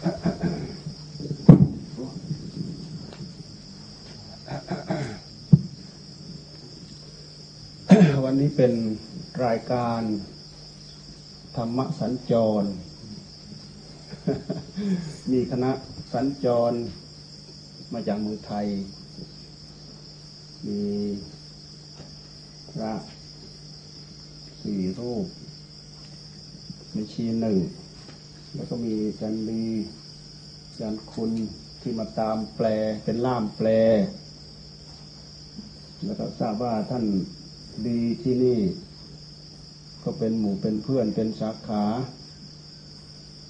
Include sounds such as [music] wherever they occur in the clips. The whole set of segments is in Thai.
วันนี้เป็นรายการธรรมสัญจร มีคณะสัญจรมาจากเมืองไทย มีพระสี่รูปมีชีหนึ่ง แล้วก็มีจันดีจันคุณที่มาตามแปลเป็นล่ามแปล แล้วก็ทราบว่าท่านดีที่นี่ ก็เป็นหมู่เป็นเพื่อนเป็นสาขา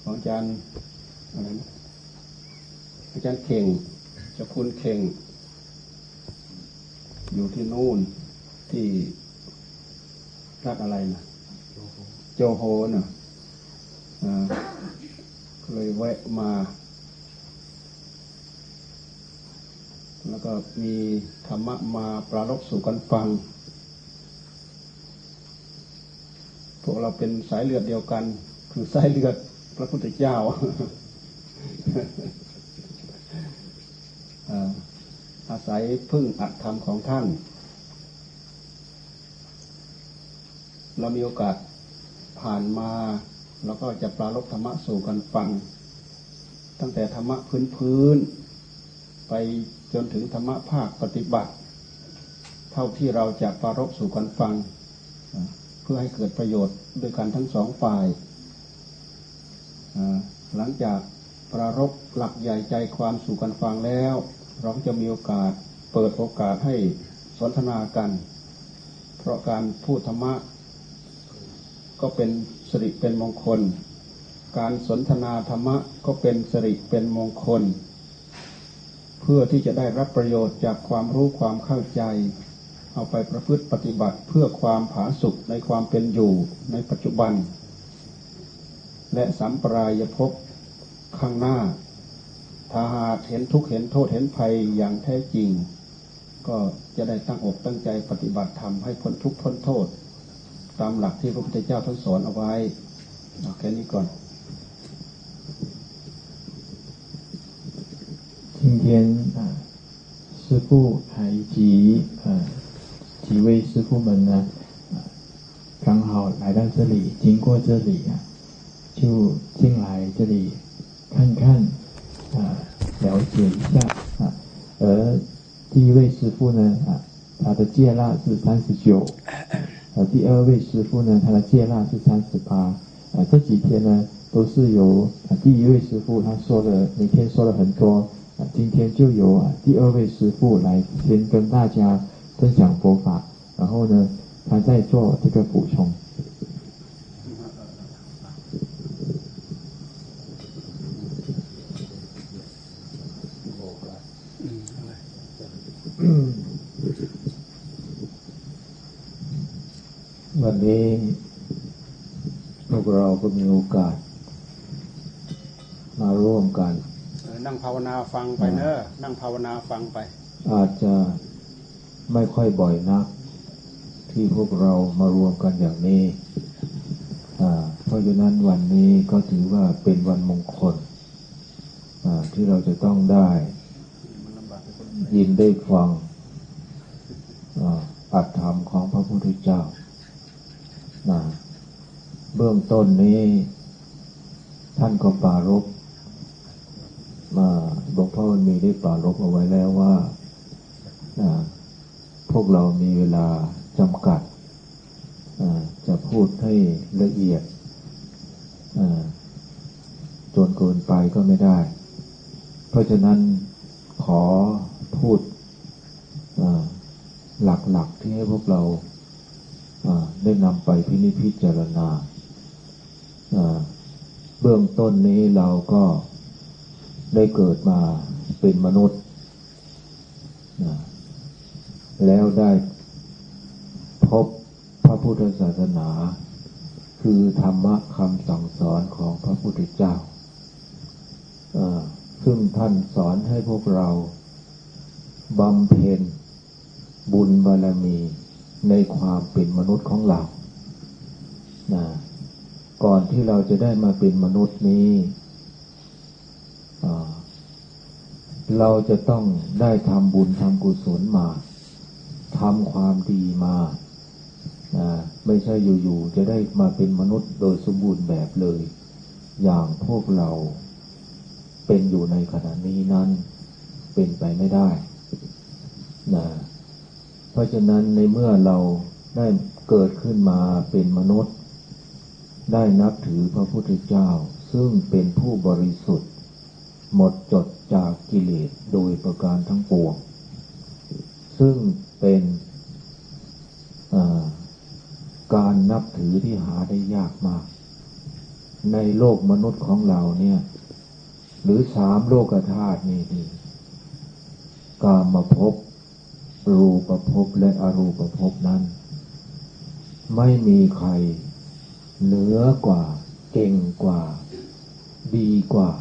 ของอาจารย์อะไรนะอาจารย์เข่งเจ้าคุณเข่ง อยู่ที่นู่นที่รักอะไรนะโจโฮนะอ่าก็ เลยแวะมา แล้วก็มีธรรมะมาปรารบสู่กันฟัง พวกเราเป็นสายเลือดเดียวกัน คือสายเลือดพระพุทธเจ้าอาอาศัยพึ่งอัตธรรมของท่าน เรามีโอกาสผ่านมา เราก็จะปรารบธรรมะสู่กันฟัง ตั้งแต่ธรรมะพื้นพื้นๆไปจนถึงธรรมะภาคปฏิบัติ เท่าที่เราจะปรารบสู่กันฟัง เพื่อให้เกิดประโยชน์ด้วยกันทั้งสองฝ่ายหลังจากปรารบหลักใหญ่ใจความสู่กันฟังแล้ว เราจะมีโอกาสเปิดโอกาสให้สนทนากัน เพราะการพูดธรรมะก็เป็น สิริเป็นมงคล การสนทนาธรรมะก็เป็นสิริเป็นมงคล เพื่อที่จะได้รับประโยชน์จากความรู้ความเข้าใจ เอาไปประพฤติปฏิบัติเพื่อความผาสุกในความเป็นอยู่ในปัจจุบัน และสัมปรายภพข้างหน้าถ้าหากเห็นทุกข์เห็นโทษเห็นภัยอย่างแท้จริง ก็จะได้ตั้งอกตั้งใจปฏิบัติธรรมให้พ้นทุกข์พ้นโทษตามหลักที่พระพุทธเจ้าท่านสอนเอาไว้เอาแค่นี้ก่อน 今天啊，师傅还以及呃几位师傅们呢，啊，刚好来到这里，经过这里啊，就进来这里看看，啊，了解一下啊。而第一位师傅呢，啊，他的戒腊是三十九， 呃，第二位师傅呢，他的戒纳是三十八，呃，这几天呢，都是由啊第一位师傅他说的，每天说了很多。啊，今天就由啊第二位师傅来先跟大家分享佛法，然后呢，他再做这个补充。 นนี้พวกเราก็มีโอกาส มาร่วมกันเออนั่งภาวนาฟังไปเนอะนั่งภาวนาฟังไป อาจจะไม่ค่อยบ่อยนัก ที่พวกเรามารวมกันอย่างนี้อ่าเพราะฉะนั้นวันนี้ก็ถือว่าเป็นวันมงคลอ่าที่เราจะต้องได้ ยินได้ฟังอ่าอัตธรรมของพระพุทธเจ้า นะเบื้องต้นนี้ ท่านก็ปรารบมาหลวงพ่อมีได้ปรารบเอาไว้แล้วว่า พวกเรามีเวลาจำกัด จะพูดให้ละเอียดจนเกินไปก็ไม่ได้ เพราะฉะนั้นขอพูดหลักๆที่ให้พวกเรา ได้นำไปพินิพิจารณา เบื้องต้นนี้เราก็ได้เกิดมาเป็นมนุษย์ แล้วได้พบพระพุทธศาสนา คือธรรมะคำสั่งสอนของพระพุทธเจ้าอ่าซึ่งท่านสอนให้พวกเราบำเพ็ญบุญบารมี ในความเป็นมนุษย์ของเรานะก่อนที่เราจะได้มาเป็นมนุษย์นี้ เราจะต้องได้ทำบุญทำกุศลมาทำความดีมาไม่ใช่อยู่ๆจะได้มาเป็นมนุษย์โดยสมบูรณ์แบบเลย อย่างพวกเราเป็นอยู่ในขณะนี้นั้น เป็นไปไม่ได้นะ เพราะฉะนั้นในเมื่อเราได้เกิดขึ้นมาเป็นมนุษย์ ได้นับถือพระพุทธเจ้า ซึ่งเป็นผู้บริสุทธิ์ หมดจดจากกิเลสโดยประการทั้งปวง ซึ่งเป็นการนับถือที่หาได้ยากมาก ในโลกมนุษย์ของเราเนี่ย หรือสามโลกธาตุนี่นี่กามาพบ รูปภพและอรูปภพนั้น ไม่มีใคร เหนือกว่า เก่งกว่า ดีกว่า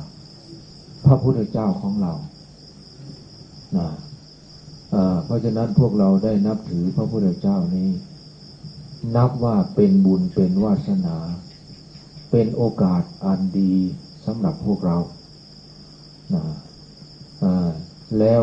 พระพุทธเจ้าของเรานะเพราะฉะนั้นพวกเราได้นับถือพระพุทธเจ้านี้ นับว่าเป็นบุญเป็นวาสนา เป็นโอกาสอันดีสำหรับพวกเรานะแล้ว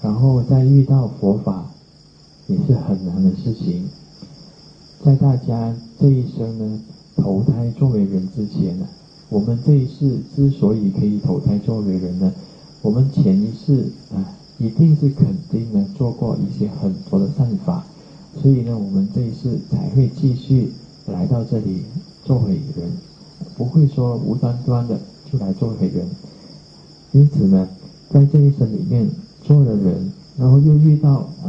然后再遇到佛法，也是很难的事情。在大家这一生呢，投胎作为人之前呢，我们这一世之所以可以投胎作为人呢，我们前一世啊，一定是肯定呢做过一些很多的善法，所以呢，我们这一世才会继续来到这里做回人，不会说无端端的就来做回人。因此呢，在这一生里面。做的人，然后又遇到啊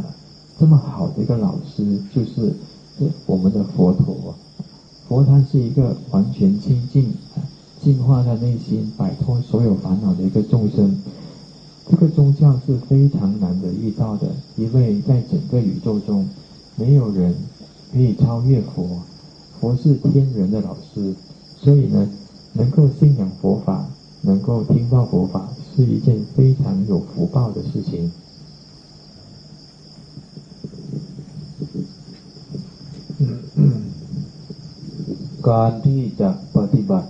这么好的一个老师，就是这我们的佛陀。佛他是一个完全清净、净化他内心、摆脱所有烦恼的一个众生。这个宗教是非常难得遇到的，因为在整个宇宙中，没有人可以超越佛。佛是天人的老师，所以呢，能够信仰佛法，能够听到佛法。是一件非常有福报的事情。การที่จะปฏิบัติ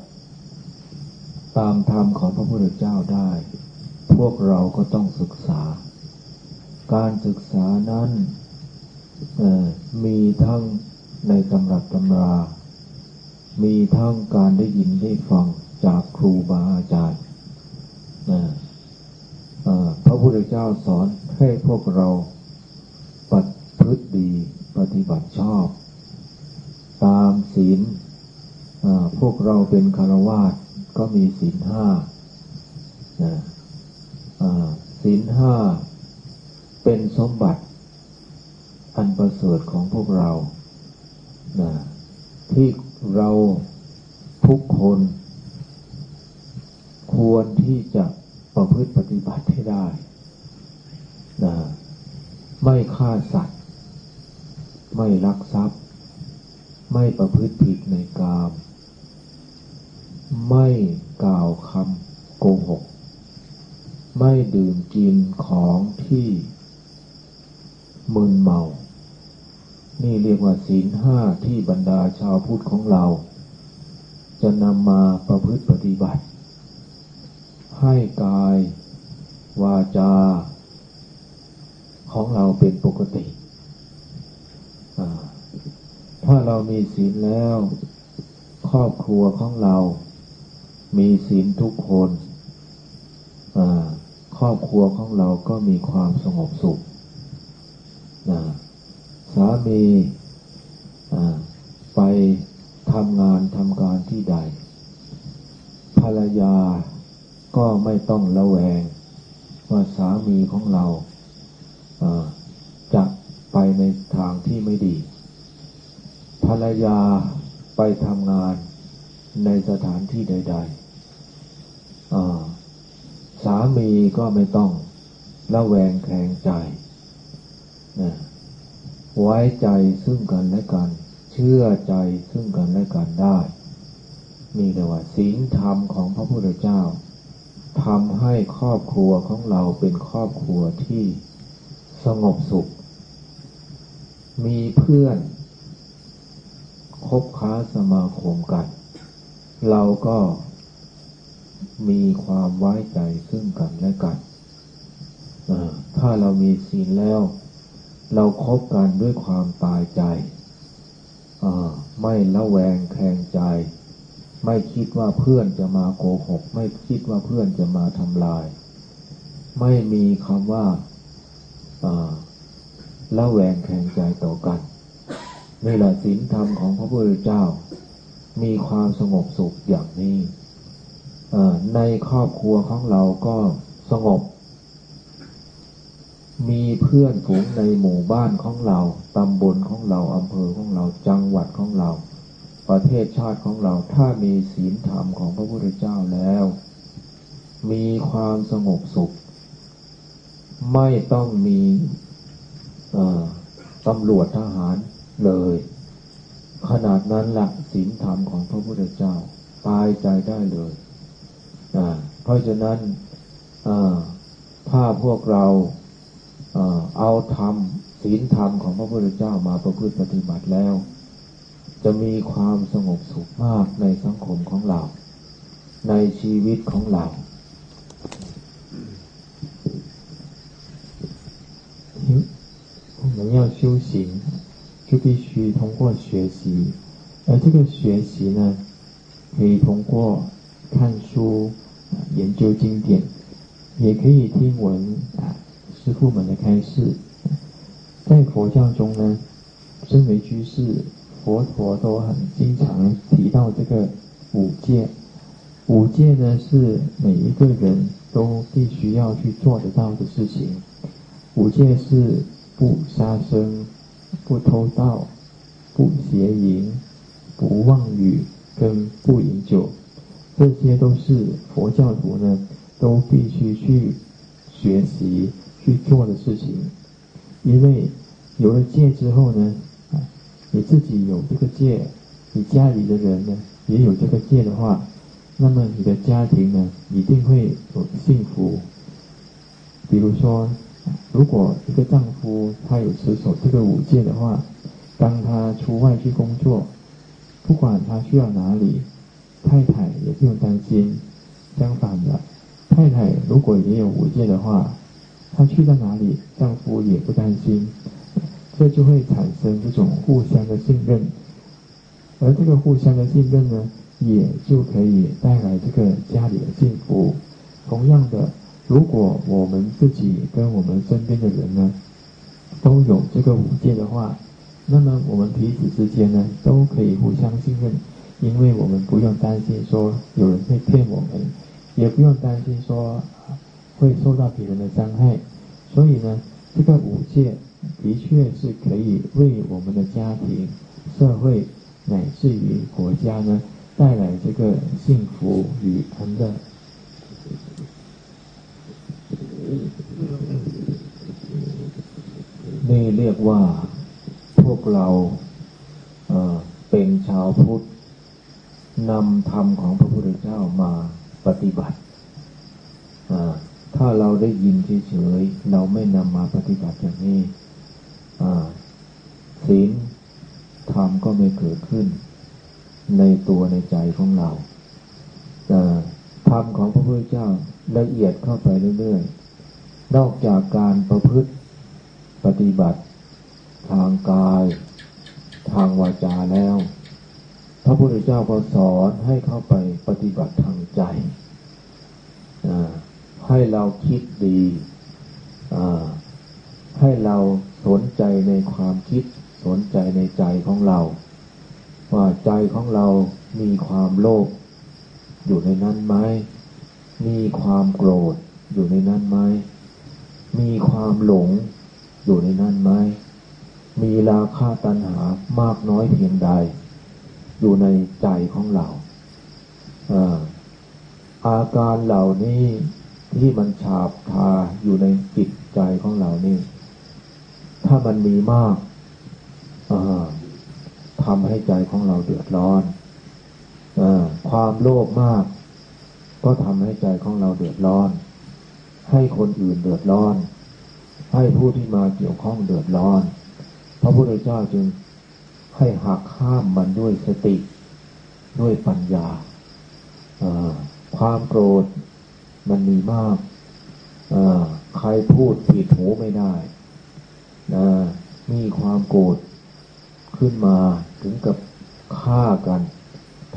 ตามธรรมของพระพุทธเจ้าได้ พวกเราก็ต้องศึกษา การศึกษานั้นมีทั้งในตำรับตำรา มีทั้งการได้ยินได้ฟังจากครูบาอาจารย์ พระพุทธเจ้าสอนให้พวกเราปฏิพฤติดีปฏิบัติชอบ ตามศีลพวกเราเป็นคารวาสก็มีศีลห้าศีลห้าเป็นสมบัติ อันประเสริฐของพวกเรา ที่เราทุกคน ควรที่จะ ประพฤติปฏิบัติให้ได้นะไม่ฆ่าสัตว์ ไม่ลักทรัพย์ ไม่ประพฤติผิดในกาม ไม่กล่าวคำโกหก ไม่ดื่มกินของที่มึนเมา นี่เรียกว่าศีลห้าที่บรรดาชาวพุทธของเรา จะนำมาประพฤติปฏิบัติ ให้กาย วาจา ของเราเป็นปกติถ้าเรามีศีลแล้ว ครอบครัวของเรา มีศีลทุกคนครอบครัวของเราก็มีความสงบสุขสามีไปทำงานทำการที่ใด ภรรยา ก็ไม่ต้องระแวง ว่าสามีของเราจะไปในทางที่ไม่ดี ภรรยาไปทำงานในสถานที่ใดๆสามีก็ไม่ต้องละแวงแคลงใจ ไว้ใจซึ่งกันและกัน เชื่อใจซึ่งกันและกันได้ มีแต่ว่าศีลธรรมของพระพุทธเจ้า ทำให้ครอบครัวของเราเป็นครอบครัวที่สงบสุข มีเพื่อนคบค้าสมาคมกัน เราก็มีความไว้ใจซึ่งกันและกัน ถ้าเรามีศีลแล้ว เราครบกันด้วยความตายใจ ไม่ละแวงแคงใจ ไม่คิดว่าเพื่อนจะมาโกหก ไม่คิดว่าเพื่อนจะมาทำลาย ไม่มีคำว่าละแวงแคลงใจต่อกันนี่แหละศีลธรรมของพระพุทธเจ้า มีความสงบสุขอย่างนี้ในครอบครัวของเราก็สงบ มีเพื่อนฝูงในหมู่บ้านของเรา ตำบลของเรา อำเภอของเรา จังหวัดของเรา ประเทศชาติของเราถ้ามีศีลธรรมของพระพุทธเจ้าแล้ว มีความสงบสุข ไม่ต้องมีตำรวจทหารเลย ขนาดนั้นละศีลธรรมของพระพุทธเจ้า ตายใจได้เลยเพราะฉะนั้นถ้าพวกเราเอาธรรมศีลธรรมของพระพุทธเจ้ามาประพฤติปฏิบัติแล้ว จะมีความสงบสุขมากในสังคมของเรา ในชีวิตของเรา我们要修行，就必须通过学习，而这个学习呢，可以通过看书、研究经典，也可以听闻啊师父们的开示。在佛教中呢，身为居士， 佛陀都很经常提到这个五戒。五戒呢，是每一个人都必须要去做得到的事情。五戒是不杀生、不偷盗、不邪淫、不妄语，跟不饮酒。这些都是佛教徒呢，都必须去学习去做的事情。因为有了戒之后呢，你自己有这个戒，你家里的人呢也有这个戒的话，那么你的家庭呢一定会有幸福。比如说，如果一个丈夫他有持守这个五戒的话，当他出外去工作，不管他去到哪里。太太也不用担心，相反的，太太如果也有五戒的话，她去到哪里，丈夫也不担心，这就会产生这种互相的信任，而这个互相的信任呢，也就可以带来这个家里的幸福。同样的，如果我们自己跟我们身边的人呢，都有这个五戒的话，那么我们彼此之间呢，都可以互相信任。因为我们不用担心说有人会骗我们，也不用担心说会受到别人的伤害，所以呢，这个五戒的确是可以为我们的家庭、社会乃至于国家呢带来这个幸福与安乐。นี่เรียกว่าพวกเราเป็นชาวพุทธนำธรรมของพระพุทธเจ้ามาปฏิบัติ ถ้าเราได้ยินเฉยๆ เราไม่นำมาปฏิบัติอย่างนี้ ศีลธรรมก็ไม่เกิดขึ้น ในตัวในใจของเราธรรมของพระพุทธเจ้าละเอียดเข้าไปเรื่อยๆ นอกจากการประพฤติปฏิบัติ ทางกาย ทางวาจาแล้ว พระพุทธเจ้าก็สอนให้เข้าไปปฏิบัติทางใจให้เราคิดดีให้เรา สนใจในความคิด สนใจในใจของเรา ว่าใจของเรามีความโลภอยู่ในนั้นไหมมีความโกรธอยู่ในนั้นไหมมีความหลงอยู่ในนั้นไหมมีราคาตัณหามากน้อยเพียงใด อยู่ในใจของเราอาการเหล่านี้ที่มันฉาบทาอยู่ในจิตใจของเรานี่ ถ้ามันมีมากทำให้ใจของเราเดือดร้อนอความโลภมาก ก็ทำให้ใจของเราเดือดร้อน ให้คนอื่นเดือดร้อน ให้ผู้ที่มาเกี่ยวข้องเดือดร้อน พระพุทธเจ้าจึงให้หักห้ามมันด้วยสติ ด้วยปัญญาความโกรธมันมีมากใครพูดผิดหูไม่ได้ มีความโกรธขึ้นมาถึงกับฆ่ากัน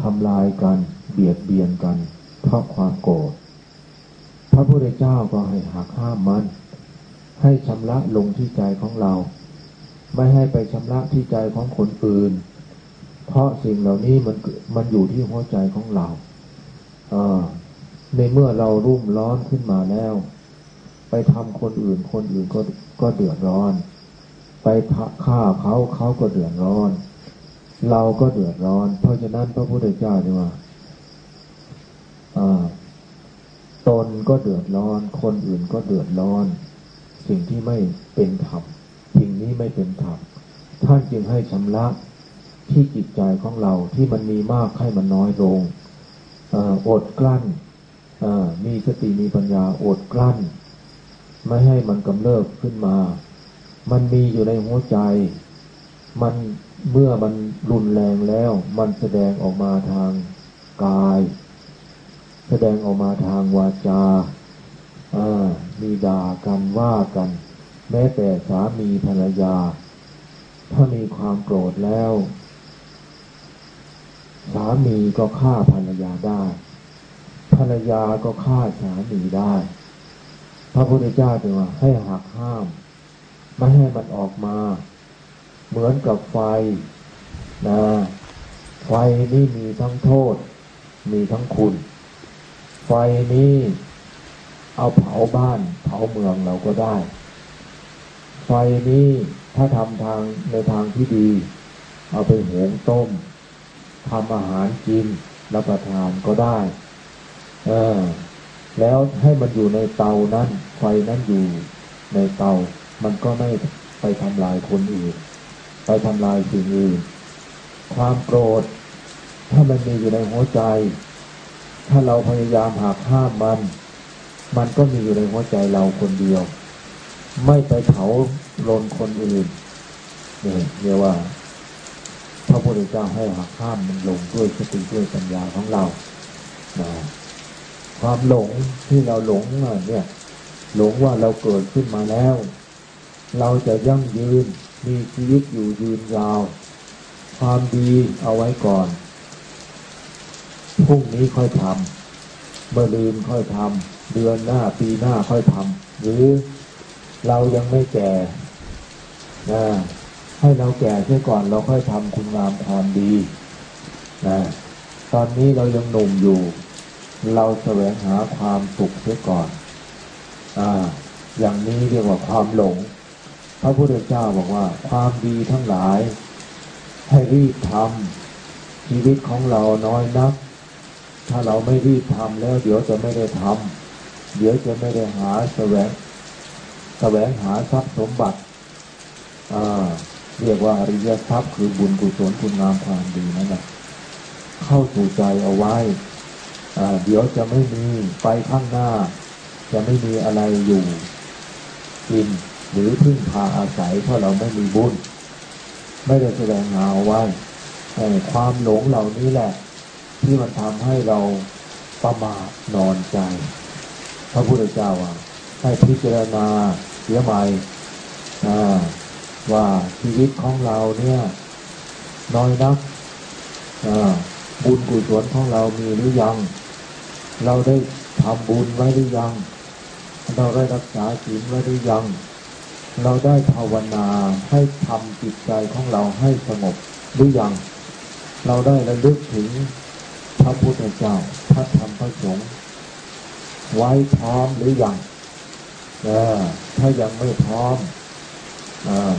ทำลายกันเบียดเบียนกันเพราะความโกรธพระพุทธเจ้าก็ให้หักห้ามมัน ให้ชำระลงที่ใจของเรา ไม่ให้ไปชำระที่ใจของคนอื่น เพราะสิ่งเหล่านี้มันมันอยู่ที่หัวใจของเราในเมื่อเรารุ่มร้อนขึ้นมาแล้ว ไปทำคนอื่นคนอื่นก็ก็เดือดร้อน ไปฆ่าเขาเขาก็เดือดร้อน เราก็เดือดร้อน เพราะฉะนั้นพระพุทธเจ้าเนี่ยว่าตนก็เดือดร้อน คนอื่นก็เดือดร้อน สิ่งที่ไม่เป็นธรรมสิ่งนี้ไม่เป็นธรรมท่านจึงให้ชำระที่จิตใจของเราที่มันมีมากให้มันน้อยลงอดกลั้นมีสติมีปัญญาอดกลั้น ไม่ให้มันกำเริบขึ้นมา มันมีอยู่ในหัวใจ มันเมื่อมันรุนแรงแล้ว มันแสดงออกมาทางกาย แสดงออกมาทางวาจามีด่ากันว่ากัน แม้แต่สามีภรรยา ถ้ามีความโกรธแล้ว สามีก็ฆ่าภรรยาได้ ภรรยาก็ฆ่าสามีได้ พระพุทธเจ้าจึงว่าให้หักห้าม ไม่ให้มันออกมา เหมือนกับไฟนะไฟนี่มีทั้งโทษ มีทั้งคุณ ไฟนี้เอาเผาบ้านเผาเมืองเราก็ได้ ไฟนี้ถ้าทำทางในทางที่ดี เอาไปหุงต้มทำอาหารกินรับประทานก็ได้เออแล้วให้มันอยู่ในเตานั้นไฟนั้นอยู่ในเตา มันก็ไม่ไปทำลายคนอื่นไปทำลายสิ่งอื่นความโกรธ ถ้ามันมีอยู่ในหัวใจ ถ้าเราพยายามหักห้ามมัน มันก็มีอยู่ในหัวใจเราคนเดียว ไม่ไปเผาลนคนอื่นเนี่ยเรียกว่าพระพุทธเจ้าให้หักห้ามมันลงด้วยสติด้วยปัญญาของเรานะความหลงที่เราหลงเนี่ย หลงว่าเราเกิดขึ้นมาแล้ว เราจะยั่งยืนมีชีวิตอยู่ยืนยาว ความดีเอาไว้ก่อนพรุ่งนี้ค่อยทำเมื่อลืนค่อยทำเดือนหน้าปีหน้าค่อยทำหรือเรายังไม่แก่นะให้เราแก่เสียก่อนเราค่อยทำคุณงามความดีนะตอนนี้เรายังหนุ่มอยู่ เราแสวงหาความสุขเสียก่อน อ่า อย่างนี้เรียกว่าความหลง พระพุทธเจ้าบอกว่า ความดีทั้งหลาย ให้รีบทำชีวิตของเราน้อยนัก ถ้าเราไม่รีบทำแล้ว เดี๋ยวจะไม่ได้ทำเดี๋ยวจะไม่ได้หาแสวงแสวงหาทรัพย์สมบัติอ่าเรียกว่าอริยทรัพย์คือบุญกุศลคุณงามความดีนั่นแหละเข้าสู่ใจเอาไว้เดี๋ยวจะไม่มีไปข้างหน้า จะไม่มีอะไรอยู่กิน หรือพึ่งพาอาศัยเพราะเราไม่มีบุญ ไม่ได้แสดงหาไว้ความหลงเหล่านี้แหละ ที่มันทำให้เราประมาทนอนใจ พระพุทธเจ้าว่าให้พิจารณาเสียใหม่ว่าชีวิตของเราเนี่ย น้อยนักบุญกุศลของเรามีหรือยัง เราได้ทำบุญไว้หรือยัง เราได้รักษาศีลไว้หรือยัง เราได้ภาวนาให้ทำจิตใจของเราให้สงบหรือยัง เราได้ระลึกถึงพระพุทธเจ้าพระธรรมพระสงฆ์ไว้พร้อมหรือยังถ้ายังไม่พร้อม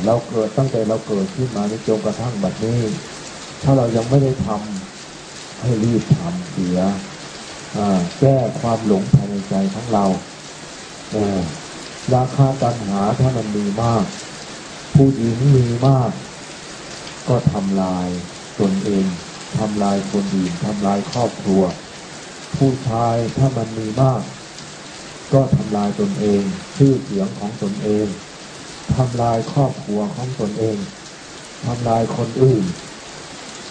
เราเกิดตั้งแต่เราเกิดขึ้นมาในจนกระทั่งบัดนี้ ถ้าเรายังไม่ได้ทำให้รีบทำเสียแก้ความหลงภายในใจของเรา ราคาตัณหาถ้ามันมีมาก ผู้หญิงมีมาก ก็ทำลายตนเองทำลายคนอื่นทำลายครอบครัว ผู้ชายถ้ามันมีมาก ก็ทำลายตนเอง ชื่อเสียงของตนเองทำลายครอบครัวของตนเองทำลายคนอื่น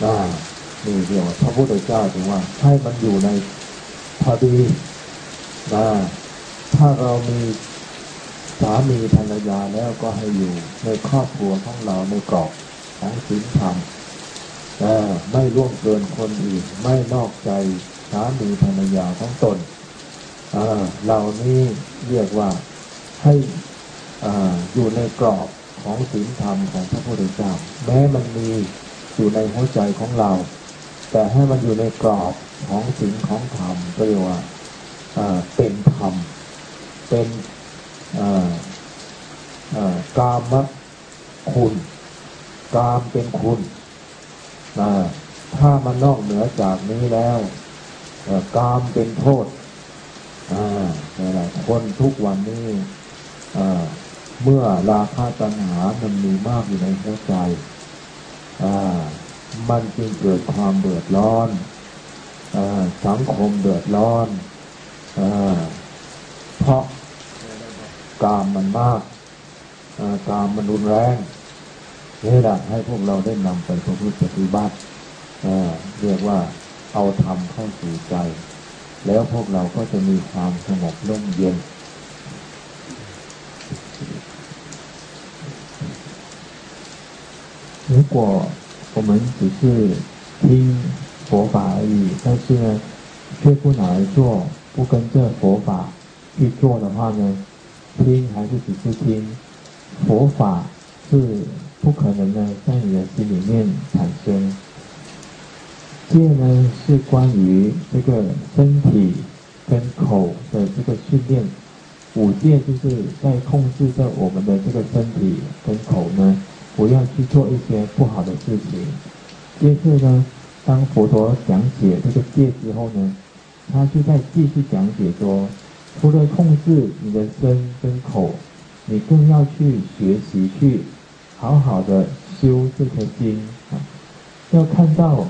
นะนี่เดียวพระพุทธเจ้าถึงว่า ให้มันอยู่ในพอดีนะถ้าเรามี สามีภรรยาแล้วก็ให้อยู่ในครอบครัวของเราในกรอบของศีลธรรมไม่ล่วงเกินคนอื่นไม่นอกใจสามีภรรยาของตนเหล่านี้เรียกว่าให้อยู่ในกรอบของศีลธรรมของพระพุทธเจ้าแม้มันมีอยู่ในหัวใจของเรา แต่ให้มันอยู่ในกรอบของศีลของธรรมก็เรียกว่าเป็นธรรมเป็น กามคุณ กามเป็นคุณ ถ้ามันนอกเหนือจากนี้แล้วกามเป็นโทษอะคนทุกวันนี้เมื่อราคาตัณหามันมีมากอยู่ในหัวใจ มันจึงเกิดความเดือดร้อนอสังคมเดือดร้อนอเพราะ กามมันมากกามมันรุนแรงนี่แหละให้พวกเราได้นำไปประพฤติปฏิบัติเรียกว่าเอาธรรมเข้าสู่ใจ แล้วพวกเราก็จะมีความสงบร่มเย็น如果我们只是听佛法而已，但是呢，却不拿来做，不跟着佛法去做的话呢， 听还是只是听，佛法是不可能的在你的心里面产生。戒呢是关于这个身体跟口的这个训练，五戒就是在控制着我们的这个身体跟口呢。不要去做一些不好的事情。接着呢，当佛陀讲解这个戒之后呢，他就在继续讲解说，除了控制你的身跟口，你更要去学习去好好的修这颗心啊，要看到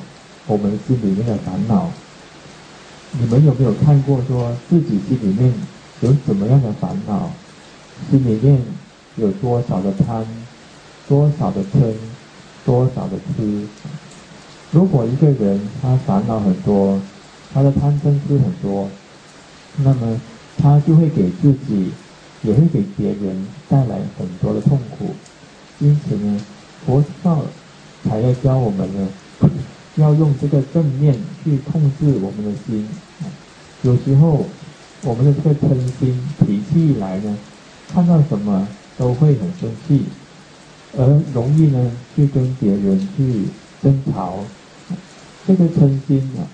我们心里面的烦恼。你们有没有看过说自己心里面有什么样的烦恼？心里面有多少的贪？多少的嗔，多少的痴。如果一个人他烦恼很多，他的贪嗔痴很多，那么他就会给自己，也会给别人带来很多的痛苦。因此呢，佛教才要教我们呢，[coughs] 要用这个正面去控制我们的心。有时候我们的这个嗔心脾气一来呢，看到什么都会很生气。而容易呢，去跟别人去争吵，这个嗔心啊，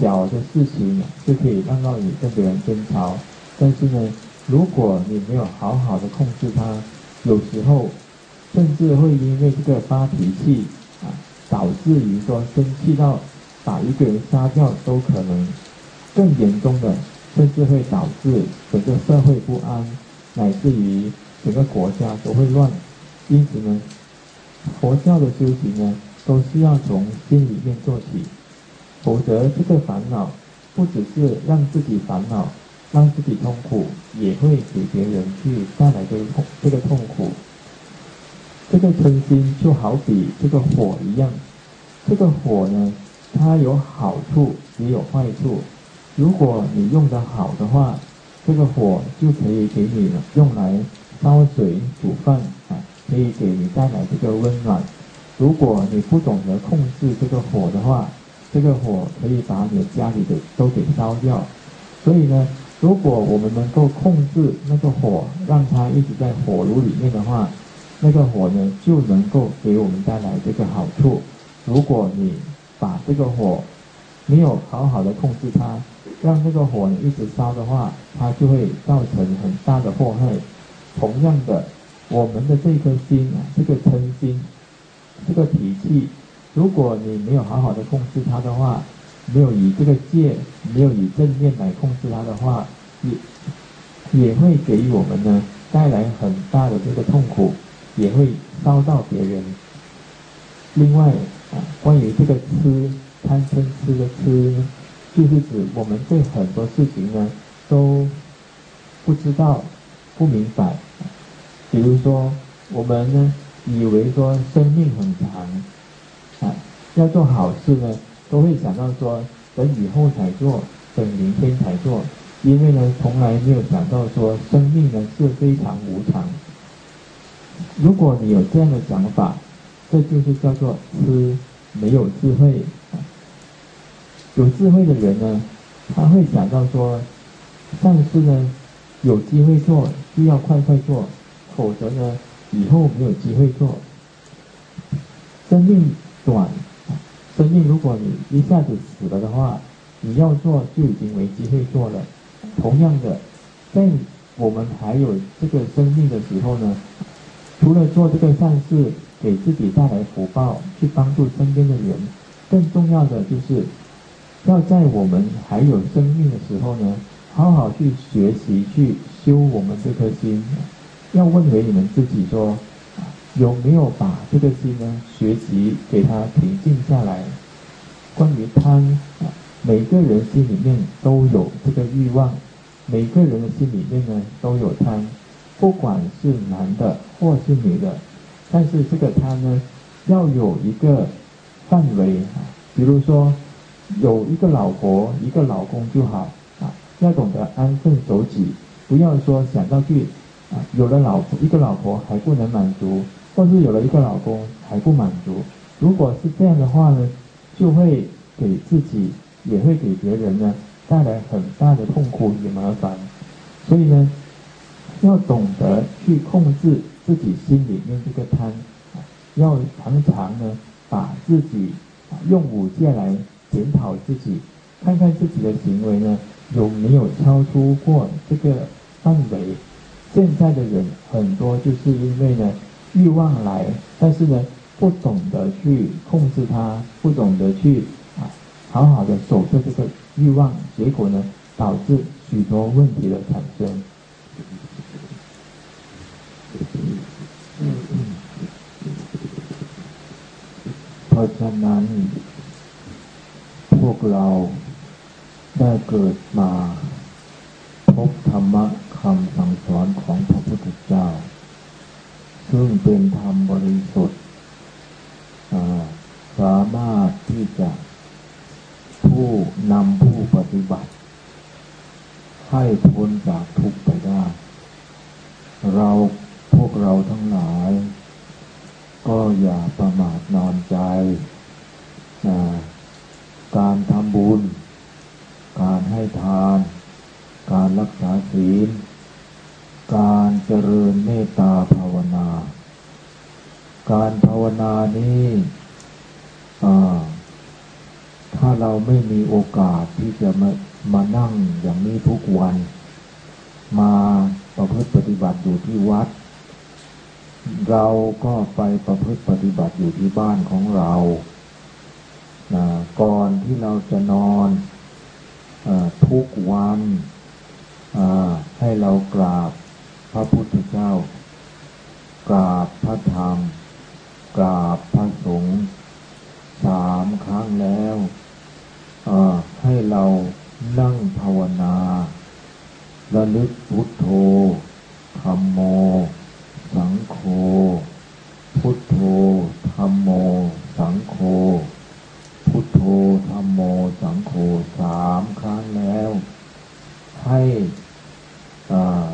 小的事情啊，就可以让到你跟别人争吵。但是呢，如果你没有好好的控制它，有时候甚至会因为这个发脾气啊，导致于说生气到把一个人杀掉都可能。更严重的，甚至会导致整个社会不安，乃至于整个国家都会乱。因此呢，佛教的修行呢，都是要从心里面做起，否则这个烦恼不只是让自己烦恼，让自己痛苦，也会给别人去带来这个痛这个痛苦。这个嗔心就好比这个火一样，这个火呢，它有好处也有坏处。如果你用的好的话，这个火就可以给你用来烧水煮饭啊。可以给你带来这个温暖。如果你不懂得控制这个火的话，这个火可以把你家里的都给烧掉。所以呢，如果我们能够控制那个火，让它一直在火炉里面的话，那个火呢就能够给我们带来这个好处。如果你把这个火没有好好的控制它，让这个火一直烧的话，它就会造成很大的祸害。同样的。我们的这颗心啊，这个嗔心，这个脾气，如果你没有好好的控制它的话，没有以这个戒，没有以正念来控制它的话，也也会给我们呢带来很大的这个痛苦，也会烧到别人。另外啊，关于这个吃贪嗔痴的吃，就是指我们对很多事情呢都不知道、不明白。比如说，我们呢以为说生命很长啊，要做好事呢，都会想到说等以后才做，等明天才做。因为呢，从来没有想到说生命呢是非常无常。如果你有这样的想法，这就是叫做吃没有智慧。有智慧的人呢，他会想到说，但是呢有机会做就要快快做，否则呢以后没有机会做。生命短，生命如果你一下子死了的话，你要做就已经没机会做了。同样的，在我们还有这个生命的时候呢，除了做这个善事，给自己带来福报，去帮助身边的人，更重要的就是，要在我们还有生命的时候呢，好好去学习，去修我们这颗心。要问回你们自己说，有没有把这个心呢，学习给它平静下来？关于贪。每个人心里面都有这个欲望，每个人的心里面呢都有贪，不管是男的或是女的，但是这个贪呢要有一个范围啊，比如说有一个老婆一个老公就好啊，要懂得安分守己，不要说想到去啊有了老婆一个老婆还不能满足，或是有了一个老公还不满足，如果是这样的话呢，就会给自己。也会给别人呢带来很大的痛苦与麻烦，所以呢，要懂得去控制自己心里面这个贪，要常常呢把自己用五戒来检讨自己，看看自己的行为呢有没有超出过这个范围。现在的人很多就是因为呢欲望来，但是呢不懂得去控制它，不懂得去。好好的守着这个欲望，结果呢，导致许多问题的产生。เพราะฉะนั้นพวกเราได้เกิดมาพบธรรมะคำสั่งสอนของพระพุทธเจ้า ซึ่งเป็นธรรมบริสุทธิ์สามารถที่จะผู้นำผู้ปฏิบัติ ให้พ้นจากทุกข์ไปได้ เราพวกเราทั้งหลาย ก็อย่าประมาทนอนใจ การทำบุญ การให้ทาน การรักษาศีล การเจริญเมตตาภาวนา การภาวนานี้ถ้าเราไม่มีโอกาสที่จะมามานั่งอย่างนี้ทุกวัน มาประพฤติปฏิบัติอยู่ที่วัด เราก็ไปประพฤติปฏิบัติอยู่ที่บ้านของเรา ก่อนที่เราจะนอนอทุกวันให้เรากราบ พระพุทธเจ้ากราบพระธรรม กราบพระสงฆ์สามครั้งแล้วให้เรานั่งภาวนาระลึกพุทโธธรรมโม สังโฆ พุทโธธรรมโม สังโฆ พุทโธธรรมโม สังโฆสามครั้งแล้ว ให้อ่า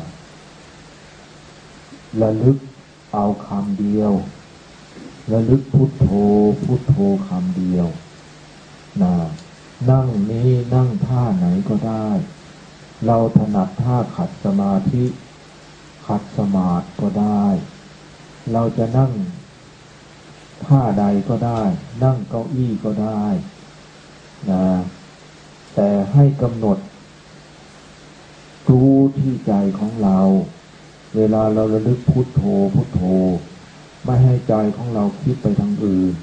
ระลึกเอาคำเดียว ระลึกพุทโธ พุทโธคำเดียวนะนั่งนี้นั่งท่าไหนก็ได้ เราถนัดท่าขัดสมาธิ ขัดสมาธิก็ได้ เราจะนั่งท่าใดก็ได้ นั่งเก้าอี้ก็ได้นะแต่ให้กำหนดรู้ที่ใจของเรา เวลาเราระลึกพุทโธพุทโธ ไม่ให้ใจของเราคิดไปทางอื่น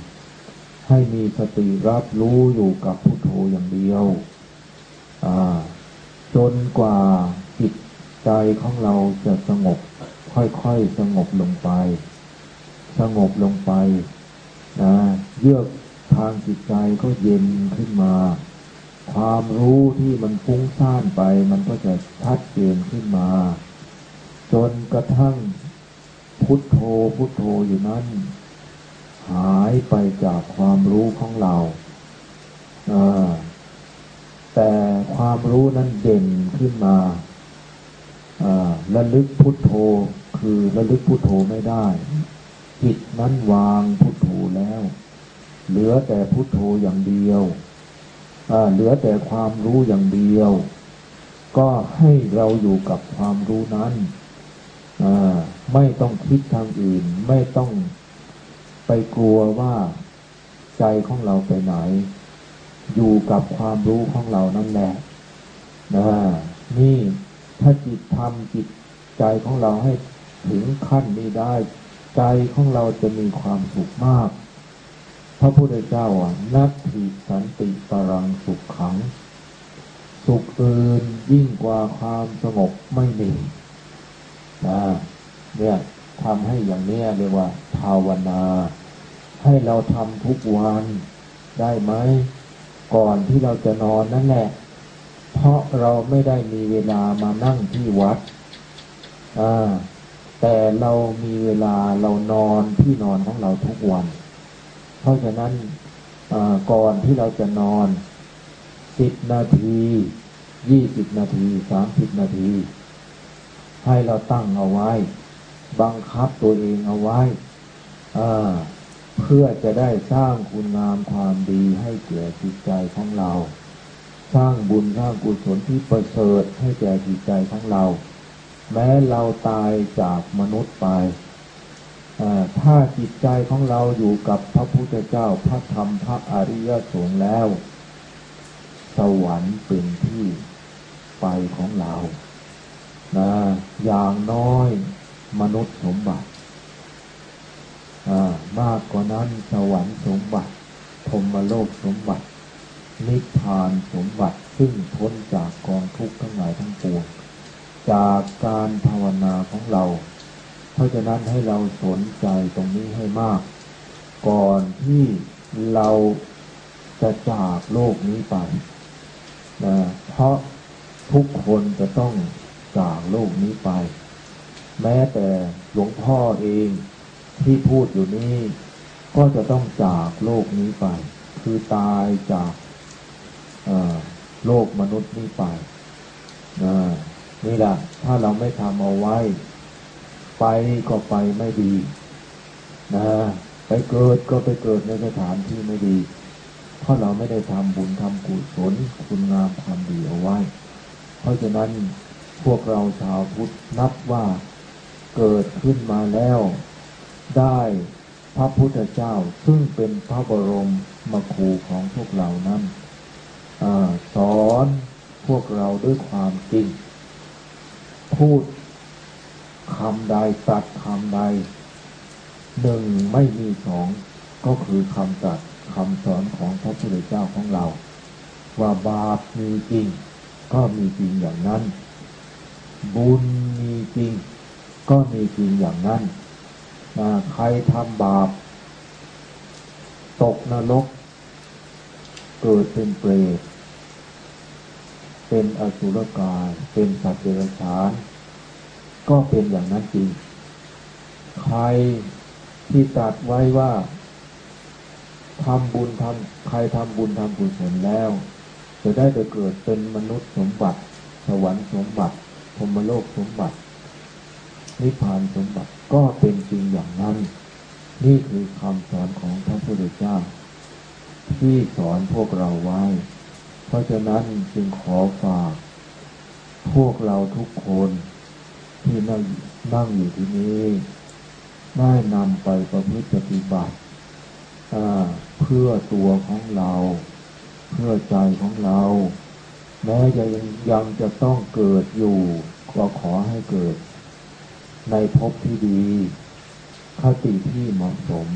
ให้มีสติรับรู้อยู่กับพุทโธอย่างเดียว จนกว่าจิตใจของเราจะสงบ ค่อยๆสงบลงไป สงบลงไปนะเยือกทางจิตใจก็เย็นขึ้นมา ความรู้ที่มันฟุ้งซ่านไป มันก็จะชัดเจนขึ้นมา จนกระทั่งพุทโธพุทโธอยู่นั้น หายไปจากความรู้ของเราแต่ความรู้นั้นเด่นขึ้นมาระลึกพุทโธคือระลึกพุทโธไม่ได้ จิตนั้นวางพุทโธแล้ว เหลือแต่พุทโธอย่างเดียวเหลือแต่ความรู้อย่างเดียว ก็ให้เราอยู่กับความรู้นั้น ไม่ต้องคิดทางอื่น ไม่ต้องไปกลัวว่าใจของเราไปไหน อยู่กับความรู้ของเรานั่นแหละนะนี่ถ้าจิตทำจิตใจของเราให้ถึงขั้นนี้ได้ ใจของเราจะมีความสุขมาก พระพุทธเจ้าอะนัตถิสันติปรังสุขขัง สุขอื่นยิ่งกว่าความสงบไม่มี นะเนี่ยทำให้อย่างนี้เรียกว่า ภาวนา ให้เราทำทุกวันได้ไหมก่อนที่เราจะนอนนั่นแหละ เพราะเราไม่ได้มีเวลามานั่งที่วัดอ่าแต่เรามีเวลาเรานอนที่นอนของเราทุกวัน เพราะฉะนั้นก่อนที่เราจะนอนสิบนาทียี่สิบนาทีสามสิบนาที ให้เราตั้งเอาไว้ บังคับตัวเองเอาไว้เพื่อจะได้สร้างคุณงามความดีให้แก่จิตใจของเรา สร้างบุญสร้างกุศลที่ประเสริฐให้แก่จิตใจของเรา แม้เราตายจากมนุษย์ไปถ้าจิตใจของเราอยู่กับพระพุทธเจ้าพระธรรมพระอริยสงฆ์แล้ว สวรรค์เป็นที่ไปของเรา นะอย่างน้อยมนุษย์สมบัติมากกว่านั้นสวรรค์สมบัติพรมโลกสมบัติ นิพพานสมบัติซึ่งพ้นจากกองทุกข์ทั้งหลายทั้งปวงจากการภาวนาของเรา เพราะฉะนั้นให้เราสนใจตรงนี้ให้มาก ก่อนที่เราจะจากโลกนี้ไปนะเพราะทุกคนจะต้อง จากโลกนี้ไป แม้แต่หลวงพ่อเองที่พูดอยู่นี้ ก็จะต้องจากโลกนี้ไป คือตายจากโลกมนุษย์นี้ไปนี่แหละถ้าเราไม่ทำเอาไว้ ไปก็ไปไม่ดีนะไปเกิดก็ไปเกิดในสถานที่ไม่ดี เพราะเราไม่ได้ทำบุญทำกุศลคุณงามความดีเอาไว้ เพราะฉะนั้น พวกเราชาวพุทธนับว่าเกิดขึ้นมาแล้ว ได้พระพุทธเจ้าซึ่งเป็นพระบรมมครูของพวกเรานั้นอสอนพวกเราด้วยความจริง พูดคำใดตัดคำใดหนึ่งไม่มีสองก็คือคำตัดคำสอนของพระพุทธเจ้าของเรา ว่าบาปมีจริง ก็มีจริงอย่างนั้น บุญมีจริง ก็มีจริงอย่างนั้นใครทำบาป ตกนรก เกิดเป็นเปรตเป็นอสุรกาย เป็นสัตว์เดรัจฉาน ก็เป็นอย่างนั้นจริง ใครที่ตัดไว้ว่าทำบุญทำใครทำบุญทำบุญผลแล้ว จะได้ไปเกิดเป็นมนุษย์สมบัติ สวรรค์สมบัติ พรมโลกสมบัติ นิพพานสมบัติก็เป็นจริงอย่างนั้น นี่คือคำสอนของพระพุทธเจ้า ที่สอนพวกเราไว้ เพราะฉะนั้นจึงขอฝาก พวกเราทุกคนที่นั่งนั่งอยู่ที่นี้ได้นำไปประพฤติปฏิบัติเพื่อตัวของเรา เพื่อใจของเรา แม้ยังยังจะต้องเกิดอยู่ ก็ขอให้เกิด ในภพที่ดีคติที่เหมาะสม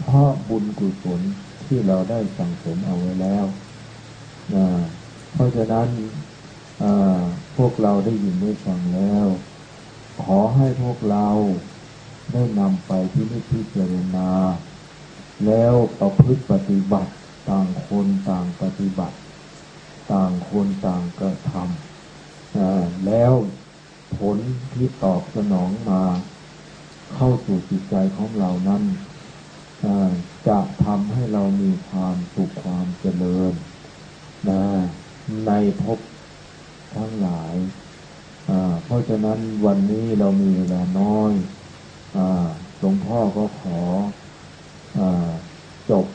เพราะบุญกุศลที่เราได้สั่งสมเอาไว้แล้วนะเพราะฉะนั้นพวกเราได้ยินได้ฟังแล้ว ขอให้พวกเราได้นำไปที่นิพพิจารณา แล้วประพฤติปฏิบัติต่างคนต่างปฏิบัติ ต่างคนต่างกระทำแล้วผลที่ตอบสนองมาเข้าสู่จิตใจของเรานั้นจะทำให้เรามีความสุขความเจริญนะในภพทั้งหลาย เพราะฉะนั้นวันนี้เรามีเวลาน้อยหลวงพ่อก็ขออจบ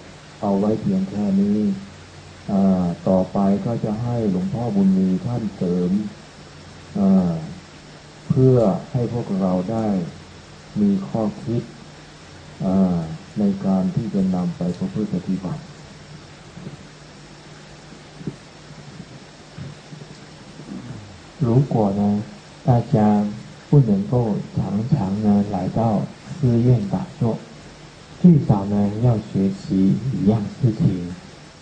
เอาไว้เพียงแค่นี้ ต่อไปก็จะให้หลวงพ่อบุญมีท่านเสริมเพื่อให้พวกเราได้มีข้อคิดในการที่จะนำไปพระพุทธปฏิบัติ如果呢，大家不能够常常呢来到寺院打坐，最少呢要学习一样事情，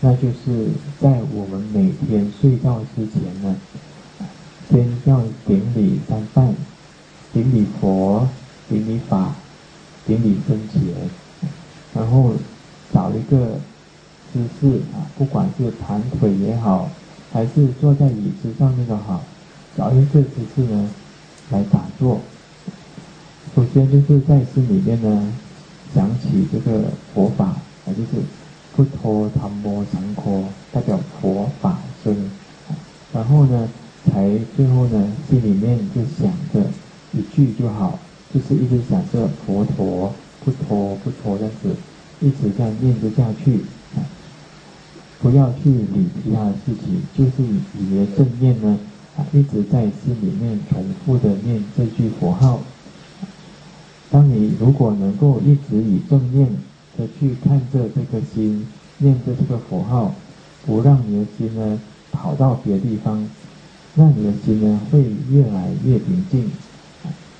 那就是在我们每天睡觉之前呢，先要顶礼三拜，顶礼佛，顶礼法，顶礼僧节，然后找一个姿势啊，不管是盘腿也好，还是坐在椅子上面都好。找一个姿势呢，来打坐。首先就是在心里面呢，想起这个佛法，啊，就是不脱檀摩长科，代表佛法僧。然后呢，才最后呢，心里面就想着一句就好，就是一直想着佛陀，不脱不脱这样子，一直这样念着下去。不要去理其他的事情，就是以你的正念呢。一直在心里面重复的念这句佛号。当你如果能够一直以正念的去看着这个心，念着这个佛号，不让你的心呢跑到别的地方，那你的心呢会越来越平静，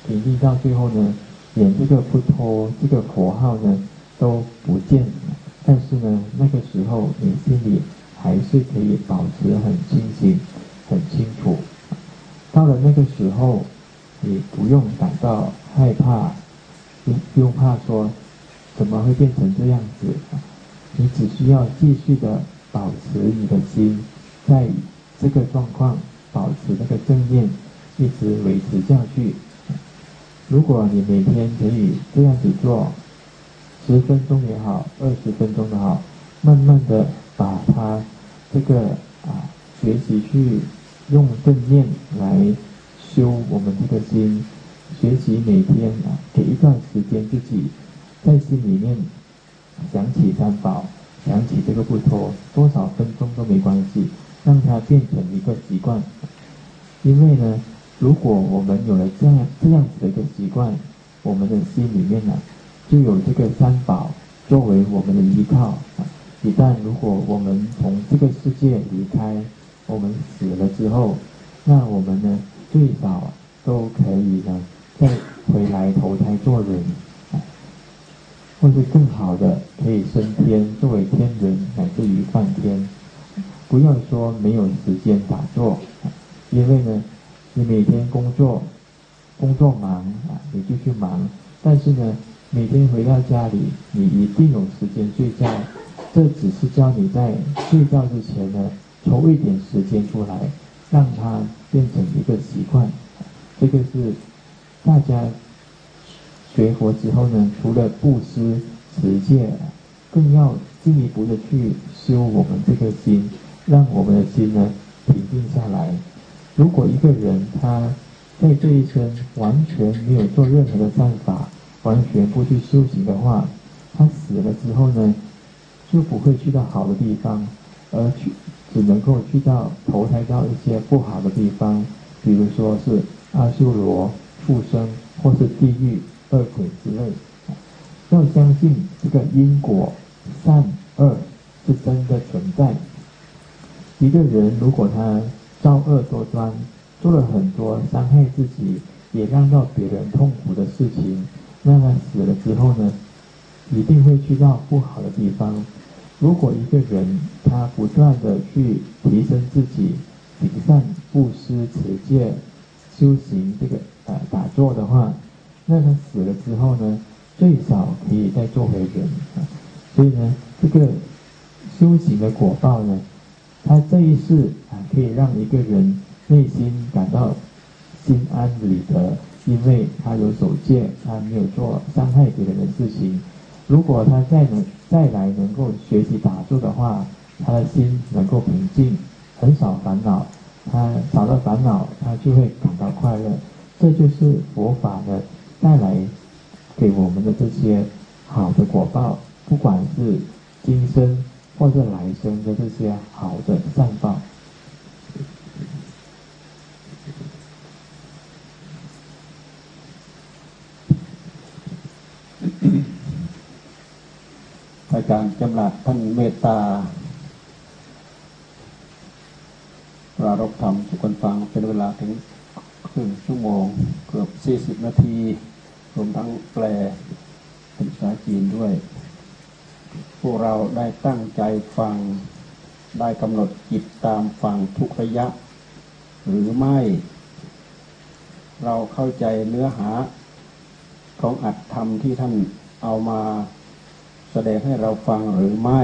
平静到最后呢，连这个不脱这个佛号呢都不见。但是呢，那个时候你心里还是可以保持很清醒。很清楚，到了那个时候，你不用感到害怕，不不用怕说怎么会变成这样子，你只需要继续的保持你的心，在这个状况保持那个正念，一直维持下去。如果你每天可以这样子做，十分钟也好，二十分钟也好，慢慢的把它这个啊学习去。用正念来修我们这个心，学习每天啊，给一段时间自己在心里面想起三宝，想起这个不脱，多少分钟都没关系，让它变成一个习惯。因为呢，如果我们有了这样这样子的一个习惯，我们的心里面呢，就有这个三宝作为我们的依靠。一旦如果我们从这个世界离开，我们死了之后，那我们呢，最少都可以呢，再回来投胎做人，或是更好的可以升天，作为天人乃至于梵天。不要说没有时间打坐，因为呢，你每天工作，工作忙啊，你就去忙。但是呢，每天回到家里，你一定有时间睡觉。这只是教你在睡觉之前呢。抽一点时间出来，让它变成一个习惯。这个是大家学佛之后呢，除了布施、持戒，更要进一步的去修我们这个心，让我们的心呢平静下来。如果一个人他在这一生完全没有做任何的善法，完全不去修行的话，他死了之后呢，就不会去到好的地方，而去。只能够去到投胎到一些不好的地方，比如说是阿修罗附生，或是地狱恶鬼之类。要相信这个因果善恶是真的存在。一个人如果他造恶多端，做了很多伤害自己也让到别人痛苦的事情，那他死了之后呢，一定会去到不好的地方。如果一个人他不断的去提升自己行善布施、持戒、修行这个呃打坐的话，那他死了之后呢，最少可以再做回人啊。所以呢，这个修行的果报呢，他这一世啊，可以让一个人内心感到心安理得，因为他有守戒，他没有做伤害别人的事情。如果他再能再来能够学习打坐的话，他的心能够平静，很少烦恼，他少了烦恼，他就会感到快乐。这就是佛法的带来给我们的这些好的果报，不管是今生或者来生的这些好的善报。อาจารย์จำหลัดท่านเมตตาปรารบธรรมทุกคนฟังเป็นเวลาถึงครึ่งชั่วโมง เกือบสี่สิบนาที รวมทั้งแปลเป็นภาษาจีนด้วย พวกเราได้ตั้งใจฟัง ได้กำหนดจิตตามฟังทุกระยะ หรือไม่ เราเข้าใจเนื้อหาของอัตธรรมที่ท่านเอามาแสดงให้เราฟังหรือไม่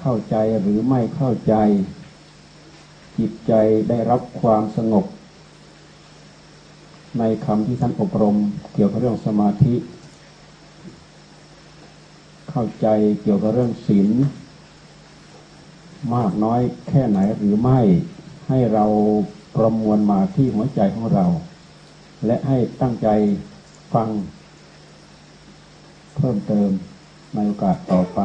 เข้าใจหรือไม่เข้าใจ จิตใจได้รับความสงบ ในคำที่ท่านอบรมเกี่ยวกับเรื่องสมาธิ เข้าใจเกี่ยวกับเรื่องศีลมากน้อยแค่ไหนหรือไม่ ให้เราประมวลมาที่หัวใจของเรา และให้ตั้งใจฟังเพิ่มเติมในโอกาสต่อไป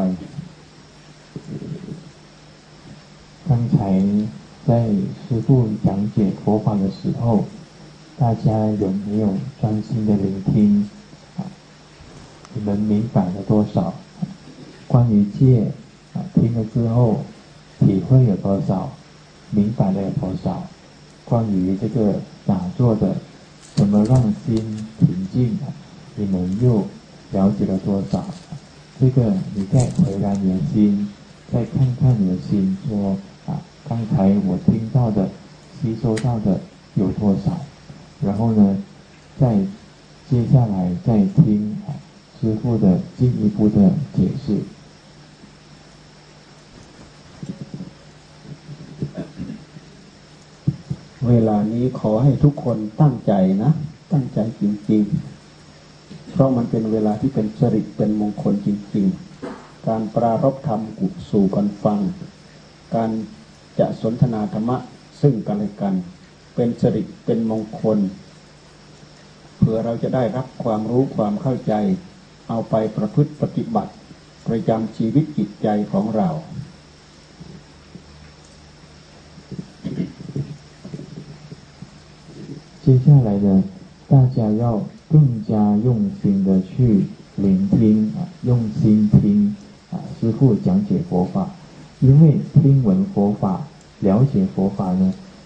刚才在师父讲解佛法的时候， 大家有没有专心的聆听？啊，你们明白了多少？关于戒啊，听了之后体会有多少？明白了有多少？关于这个打坐的怎么让心平静，你们又？了解了多少？这个你再回来你的心，再看看你的心，说啊，刚才我听到的、吸收到的有多少？然后呢，再接下来再听啊师傅的进一步的解释。เวลานี้ขอให้ทุกคนตั้งใจนะ ตั้งใจจริงๆเพราะมันเป็นเวลาที่เป็นสริเป็นมงคลจริงๆ การปรารบธรรมกุสู่กันฟัง การจะสนทนาธรรมะซึ่งกันและกัน เป็นสริเป็นมงคล เพื่อเราจะได้รับความรู้ความเข้าใจ เอาไปประพฤติปฏิบัติ ประจำชีวิตจิตใจของเรา接下来呢，大家要更加用心的去聆听啊，用心听啊，师父讲解佛法。因为听闻佛法、了解佛法呢，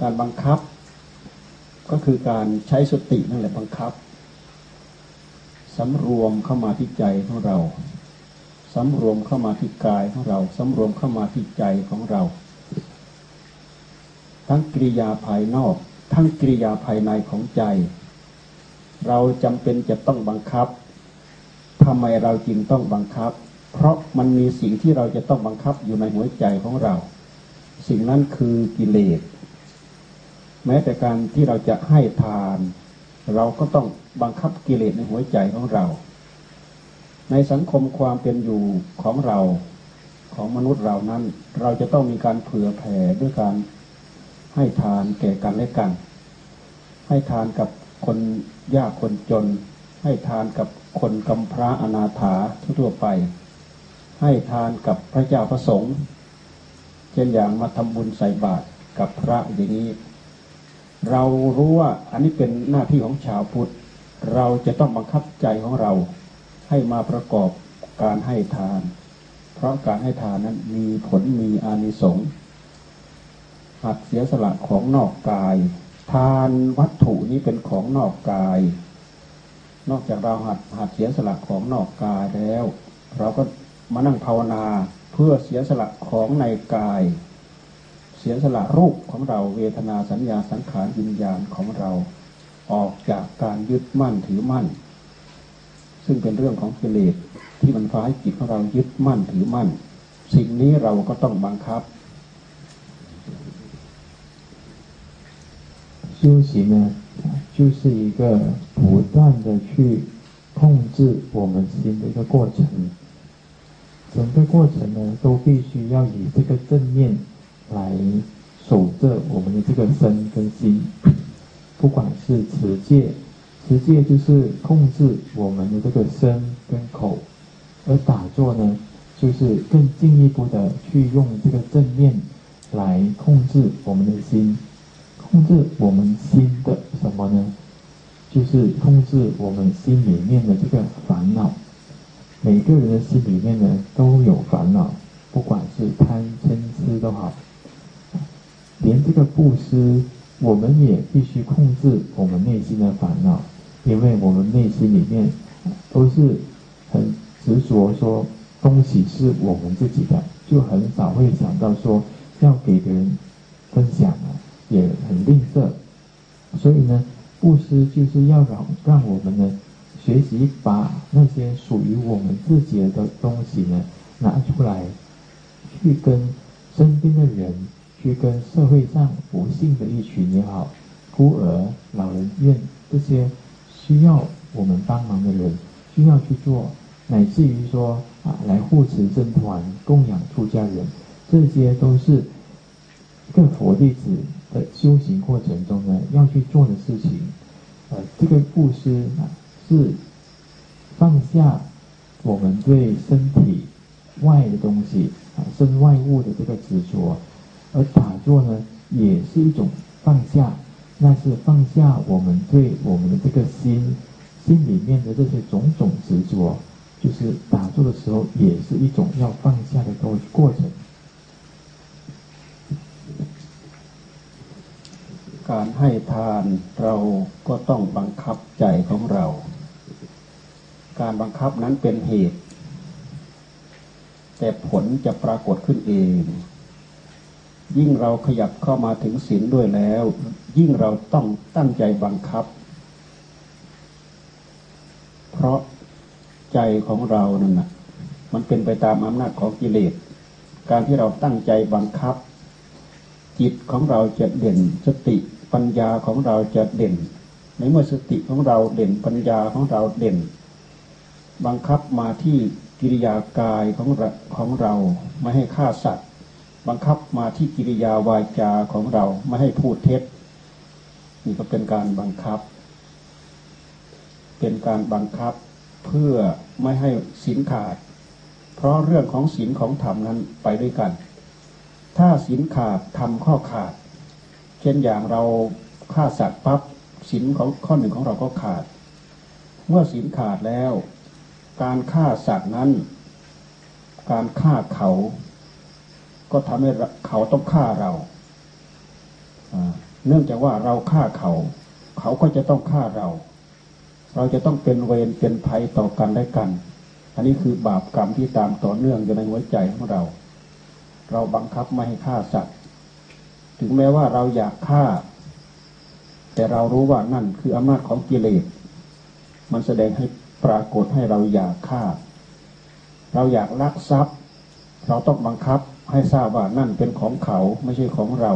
การบังคับ ก็คือการใช้สตินั่นแหละบังคับสำรวมเข้ามาที่ใจของเราสำรวมเข้ามาที่กายของเราสำรวมเข้ามาที่ใจของเรา ทั้งกิริยาภายนอก ทั้งกิริยาภายในของใจ เราจำเป็นจะต้องบังคับทำไมเราจึงต้องบังคับ เพราะมันมีสิ่งที่เราจะต้องบังคับอยู่ในหัวใจของเรา สิ่งนั้นคือกิเลส แม้แต่การที่เราจะให้ทาน เราก็ต้องบังคับกิเลสในหัวใจของเรา ในสังคมความเป็นอยู่ของเราของมนุษย์เรานั้น เราจะต้องมีการเผื่อแผ่ด้วยการให้ทานแก่กันและกัน ให้ทานกับคนยากคนจน ให้ทานกับคนกำพร้าอนาถาทั่วไป ให้ทานกับพระเจ้าประสงค์เช่นอย่างมาทำบุญใส่บาตรกับพระอย่างนี้ เรารู้ว่าอันนี้เป็นหน้าที่ของชาวพุทธ เราจะต้องบังคับใจของเราให้มาประกอบการให้ทาน เพราะการให้ทานนั้นมีผลมีอานิสงส์หัดเสียสละของนอกกาย ทานวัตถุนี้เป็นของนอกกาย นอกจากเราหัดหัดเสียสละของนอกกายแล้ว เราก็มานั่งภาวนาเพื่อเสียสละของในกาย สียสละรูปของเราเวทนาสัญญาสังขารวิญญาณของเราออกจากการยึดมั่นถือมั่น ซึ่งเป็นเรื่องของกิเลสที่มันฟ้าให้จิตของเรายึดมั่นถือมั่น สิ่งนี้เราก็ต้องบังคับ修行呢，就是一个不断的去控制我们心的一个过程。整个过程呢，都必须要以这个正念 来守着我们的这个身跟心。不管是持戒，持戒就是控制我们的这个身跟口；而打坐呢，就是更进一步的去用这个正念来控制我们的心。控制我们心的什么呢？就是控制我们心里面的这个烦恼。每个人的心里面呢都有烦恼，不管是贪嗔痴都好。连这个布施，我们也必须控制我们内心的烦恼，因为我们内心里面都是很执着，说东西是我们自己的，就很少会想到说要给别人分享啊。也很吝啬，所以呢，布施就是要让让我们呢，学习把那些属于我们自己的东西呢拿出来，去跟身边的人，去跟社会上不幸的一群也好，孤儿、老人院这些需要我们帮忙的人，需要去做，乃至于说啊，来护持僧团、供养出家人，这些都是一个佛弟子。的修行过程中呢，要去做的事情，呃，这个布施啊，是放下我们对身体外的东西啊，身外物的这个执着，而打坐呢，也是一种放下，那是放下我们对我们的这个心心里面的这些种种执着，就是打坐的时候，也是一种要放下的过过程。การให้ทานเราก็ต้องบังคับใจของเรา การบังคับนั้นเป็นเหตุ แต่ผลจะปรากฏขึ้นเอง ยิ่งเราขยับเข้ามาถึงศีลด้วยแล้ว ยิ่งเราต้องตั้งใจบังคับ เพราะใจของเรานั่นนะมันเป็นไปตามอำนาจของกิเลส การที่เราตั้งใจบังคับ จิตของเราจะเด่นสติปัญญาของเราจะเด่น ในเมื่อสติของเราเด่นปัญญาของเราเด่น บังคับมาที่กิริยากายของของเราไม่ให้ฆ่าสัตว์ บังคับมาที่กิริยาวาจาของเราไม่ให้พูดเท็จนี่ก็เป็นการบังคับ เป็นการบังคับเพื่อไม่ให้ศีลขาด เพราะเรื่องของศีลของธรรมนั้นไปด้วยกัน ถ้าศีลขาดทำข้อขาด เช่นอย่างเราฆ่าสัตว์ปั๊บศีลของข้อหนึ่งของเราก็ขาด เมื่อศีลขาดแล้ว การฆ่าสัตว์นั้น การฆ่าเขา ก็ทำให้เขาต้องฆ่าเรา เนื่องจากว่าเราฆ่าเขา เขาก็จะต้องฆ่าเรา เราจะต้องเป็นเวรเป็นภัยต่อกันและกัน อันนี้คือบาปกรรมที่ตามต่อเนื่องอยู่ในหัวใจของเรา เราบังคับไม่ให้ฆ่าสัตว์ ถึงแม้ว่าเราอยากฆ่า แต่เรารู้ว่านั่นคืออำนาจของกิเลส มันแสดงให้ปรากฏให้เราอยากฆ่า เราอยากลักทรัพย์ เราต้องบังคับ ให้ทราบว่านั่นเป็นของเขาไม่ใช่ของเรา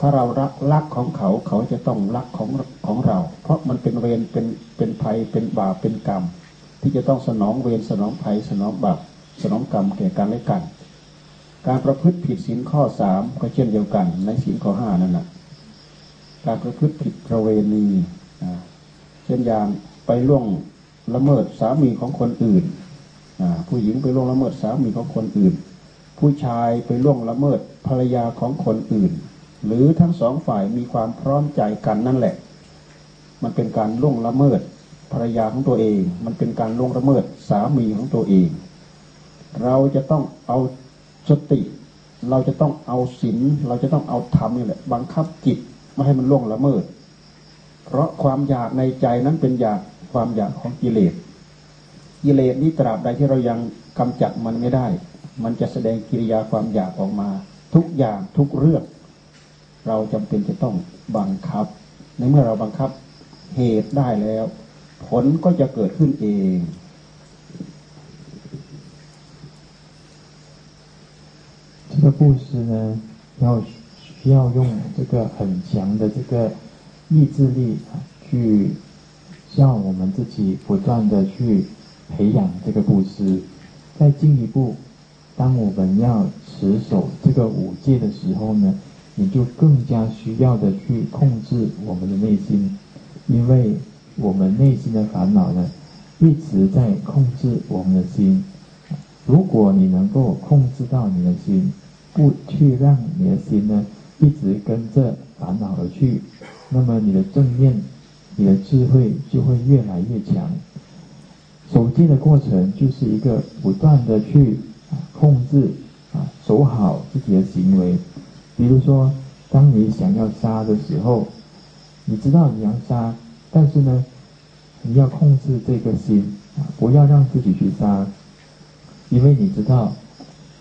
ถ้าเรารักลักของเขาเขาจะต้องรักของของเรา เพราะมันเป็นเวรเป็นเป็นภัยเป็นบาปเป็นกรรม ที่จะต้องสนองเวรสนองภัยสนองบาปสนองกรรมแก่กันและกัน การประพฤติผิดศีลข้อสามก็เช่นเดียวกันในศีลข้อห้านั่นแหละการประพฤติผิดประเวณีเช่นอย่างไปล่วงละเมิดสามีของคนอื่นผู้หญิงไปล่วงละเมิดสามีของคนอื่น ผู้ชายไปล่วงละเมิดภรรยาของคนอื่น หรือทั้งสองฝ่ายมีความพร้อมใจกันนั่นแหละ มันเป็นการล่วงละเมิดภรรยาของตัวเอง มันเป็นการล่วงละเมิดสามีของตัวเอง เราจะต้องเอาสติ เราจะต้องเอาศีลเราจะต้องเอาธรรมนี่แหละบังคับจิตไม่ให้มันล่วงละเมิด เพราะความอยากในใจนั้นเป็นอยากความอยากของกิเลสกิเลสนี้ตราบใดที่เรายังกำจัดมันไม่ได้ มันจะแสดงกิริยาความอยากออกมา ทุกอย่างทุกเรื่อง เราจำเป็นจะต้องบังคับ ในเมื่อเราบังคับเหตุได้แล้ว ผลก็จะเกิดขึ้นเอง 这个布施呢，要需要用这个很强的这个意志力啊，去叫我们自己不断的去培养这个布施。再进一步， 当我们要持守这个五戒的时候呢，你就更加需要的去控制我们的内心，因为我们内心的烦恼呢，一直在控制我们的心。如果你能够控制到你的心，不去让你的心呢一直跟着烦恼而去，那么你的正念、你的智慧就会越来越强。守戒的过程就是一个不断的去控制啊，守好自己的行为。比如说，当你想要杀的时候，你知道你要杀，但是呢，你要控制这个心啊，不要让自己去杀，因为你知道，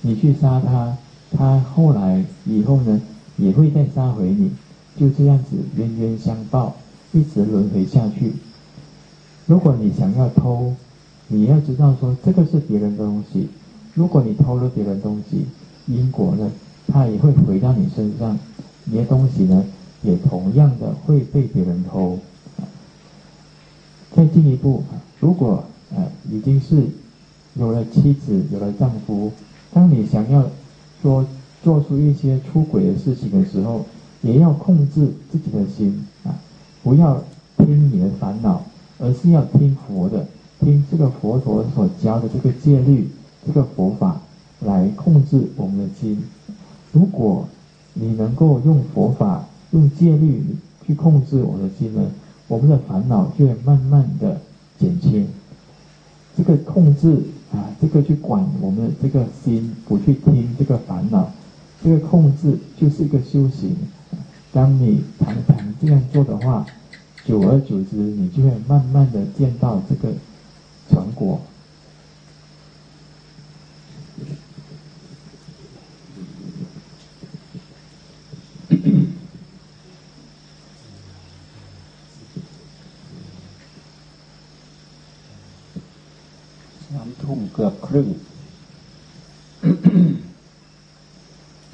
你去杀他，他后来以后呢，也会再杀回你，就这样子冤冤相报，一直轮回下去。如果你想要偷，你要知道说这个是别人的东西，如果你偷了别人东西，因果呢，它也会回到你身上，你的东西呢，也同样的会被别人偷。再进一步，如果呃已经是有了妻子，有了丈夫，当你想要说做出一些出轨的事情的时候，也要控制自己的心啊，不要听你的烦恼，而是要听佛的。听这个佛陀所教的这个戒律，这个佛法来控制我们的心。如果你能够用佛法、用戒律去控制我们的心呢，我们的烦恼就会慢慢的减轻。这个控制啊，这个去管我们这个心，不去听这个烦恼，这个控制就是一个修行。当你常常这样做的话，久而久之，你就会慢慢的见到这个。成果。 ทุ่มเกือบครึ่ง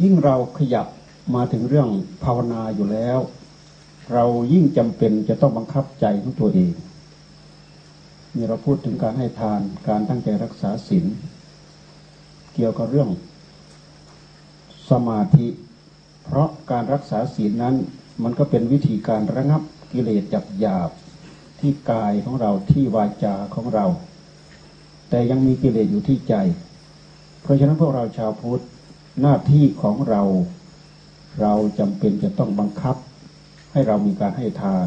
ยิ่งเราขยับมาถึงเรื่องภาวนาอยู่แล้ว เรายิ่งจำเป็นจะต้องบังคับใจของตัวเองนี่เราพูดถึงการให้ทานการตั้งใจรักษาศีลเกี่ยวกับเรื่อง สมาธิ เพราะการรักษาศีลนั้น มันก็เป็นวิธีการระงับกิเลสหยาบหยาบที่กายของเราที่วาจาของเรา แต่ยังมีกิเลสอยู่ที่ใจ เพราะฉะนั้นพวกเราชาวพุทธหน้าที่ของเรา เราจำเป็นจะต้องบังคับ ให้เรามีการให้ทาน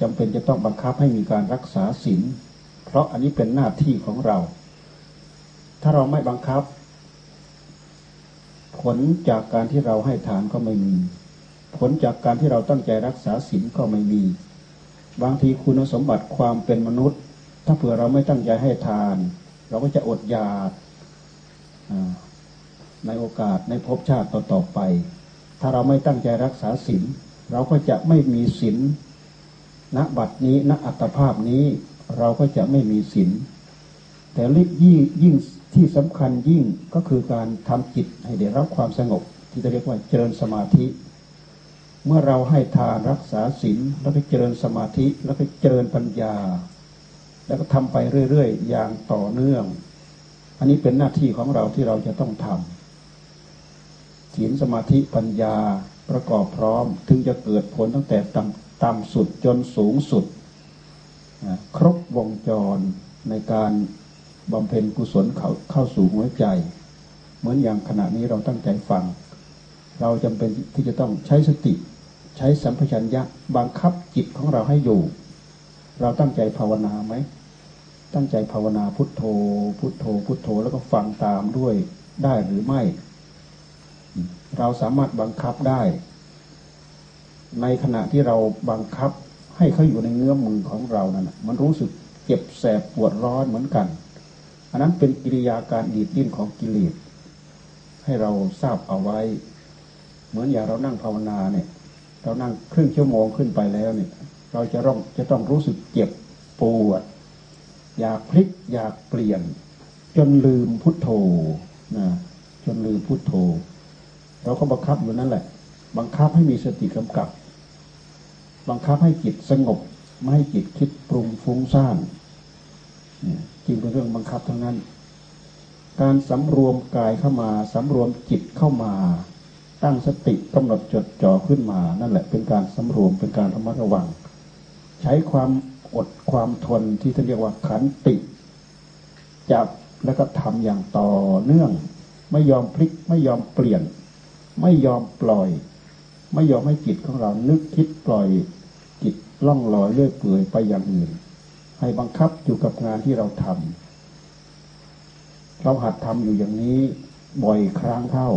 จำเป็นจะต้องบังคับให้มีการรักษาศีลเพราะอันนี้เป็นหน้าที่ของเรา ถ้าเราไม่บังคับ ผลจากการที่เราให้ทานก็ไม่มี ผลจากการที่เราตั้งใจรักษาศีลก็ไม่มี บางทีคุณสมบัติความเป็นมนุษย์ ถ้าเผื่อเราไม่ตั้งใจให้ทาน เราก็จะอดอยากในโอกาสในภพชาติต่อๆไป ถ้าเราไม่ตั้งใจรักษาศีลเราก็จะไม่มีศีลณบัดนี้ณอัตภาพนี้เราก็จะไม่มีศีลแต่ลิบยิ่งยิ่งที่สำคัญยิ่งก็คือการทำจิตให้ได้รับความสงบ ที่จะเรียกว่าเจริญสมาธิ เมื่อเราให้ทานรักษาศีลแล้วก็เจริญสมาธิแล้วก็เจริญปัญญา แล้วก็ทำไปเรื่อยๆ อย่างต่อเนื่อง อันนี้เป็นหน้าที่ของเราที่เราจะต้องทำศีลสมาธิปัญญาประกอบพร้อม ถึงจะเกิดผลตั้งแต่ต่ต่ำสุดจนสูงสุด ครบวงจรในการบำเพ็ญกุศลเข้าเข้าสู่หัวใจ เหมือนอย่างขณะนี้เราตั้งใจฟัง เราจำเป็นที่จะต้องใช้สติ ใช้สัมผัสัญญะบังคับจิตของเราให้อยู่ เราตั้งใจภาวนาไหม ตั้งใจภาวนาพุทโธ พุทโธ พุทโธแล้วก็ฟังตามด้วยได้หรือไม่ เราสามารถบังคับได้ ในขณะที่เราบังคับให้เขาอยู่ในเงื้อมมือของเรานั่นมันรู้สึกเจ็บแสบปวดร้อนเหมือนกัน อันนั้นเป็นกิริยาการดีดดิ้นของกิเลสให้เราทราบเอาไว้ เหมือนอย่างเรานั่งภาวนาเนี่ย เรานั่งครึ่งชั่วโมงขึ้นไปแล้วเนี่ย เราจะต้องจะต้องรู้สึกเจ็บปวด อยากพลิกอยากเปลี่ยน จนลืมพุทโธนะจนลืมพุทโธ เราก็บังคับอยู่นั่นแหละ บังคับให้มีสติกำกับ บังคับให้จิตสงบ ไม่ให้จิตคิดปรุงฟุ้งซ่านจริงเป็นเรื่องบังคับทั้งนั้น การสำรวมกายเข้ามาสำรวมจิตเข้ามา ตั้งสติกำหนดจดจ่อขึ้นมา นั่นแหละเป็นการสำรวมเป็นการระมัดระวัง ใช้ความอดความทนที่ท่านเรียกว่าขันติ จับแล้วก็ทำอย่างต่อเนื่อง ไม่ยอมพลิกไม่ยอมเปลี่ยน ไม่ยอมปล่อย ไม่ยอมให้จิตของเรานึกคิดปล่อยจิตล่องลอยเลื่อยเปื่อยไปอย่างอื่น ให้บังคับอยู่กับงานที่เราทำเราหัดทำอยู่อย่างนี้บ่อยครั้งเข้า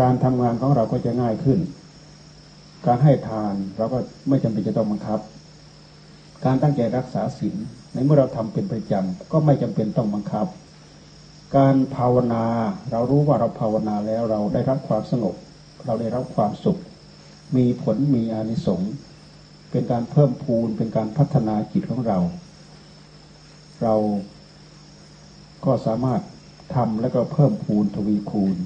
การทำงานของเราก็จะง่ายขึ้น การให้ทานเราก็ไม่จำเป็นจะต้องบังคับ การตั้งใจรักษาศีลในเมื่อเราทำเป็นประจำก็ไม่จำเป็นต้องบังคับ การภาวนาเรารู้ว่าเราภาวนาแล้วเราได้รับความสงบ เราได้รับความสุข มีผลมีอานิสงส์เป็นการเพิ่มพูนเป็นการพัฒนาจิตของเรา เราก็สามารถทำแล้วก็เพิ่มพูนทวีคูณ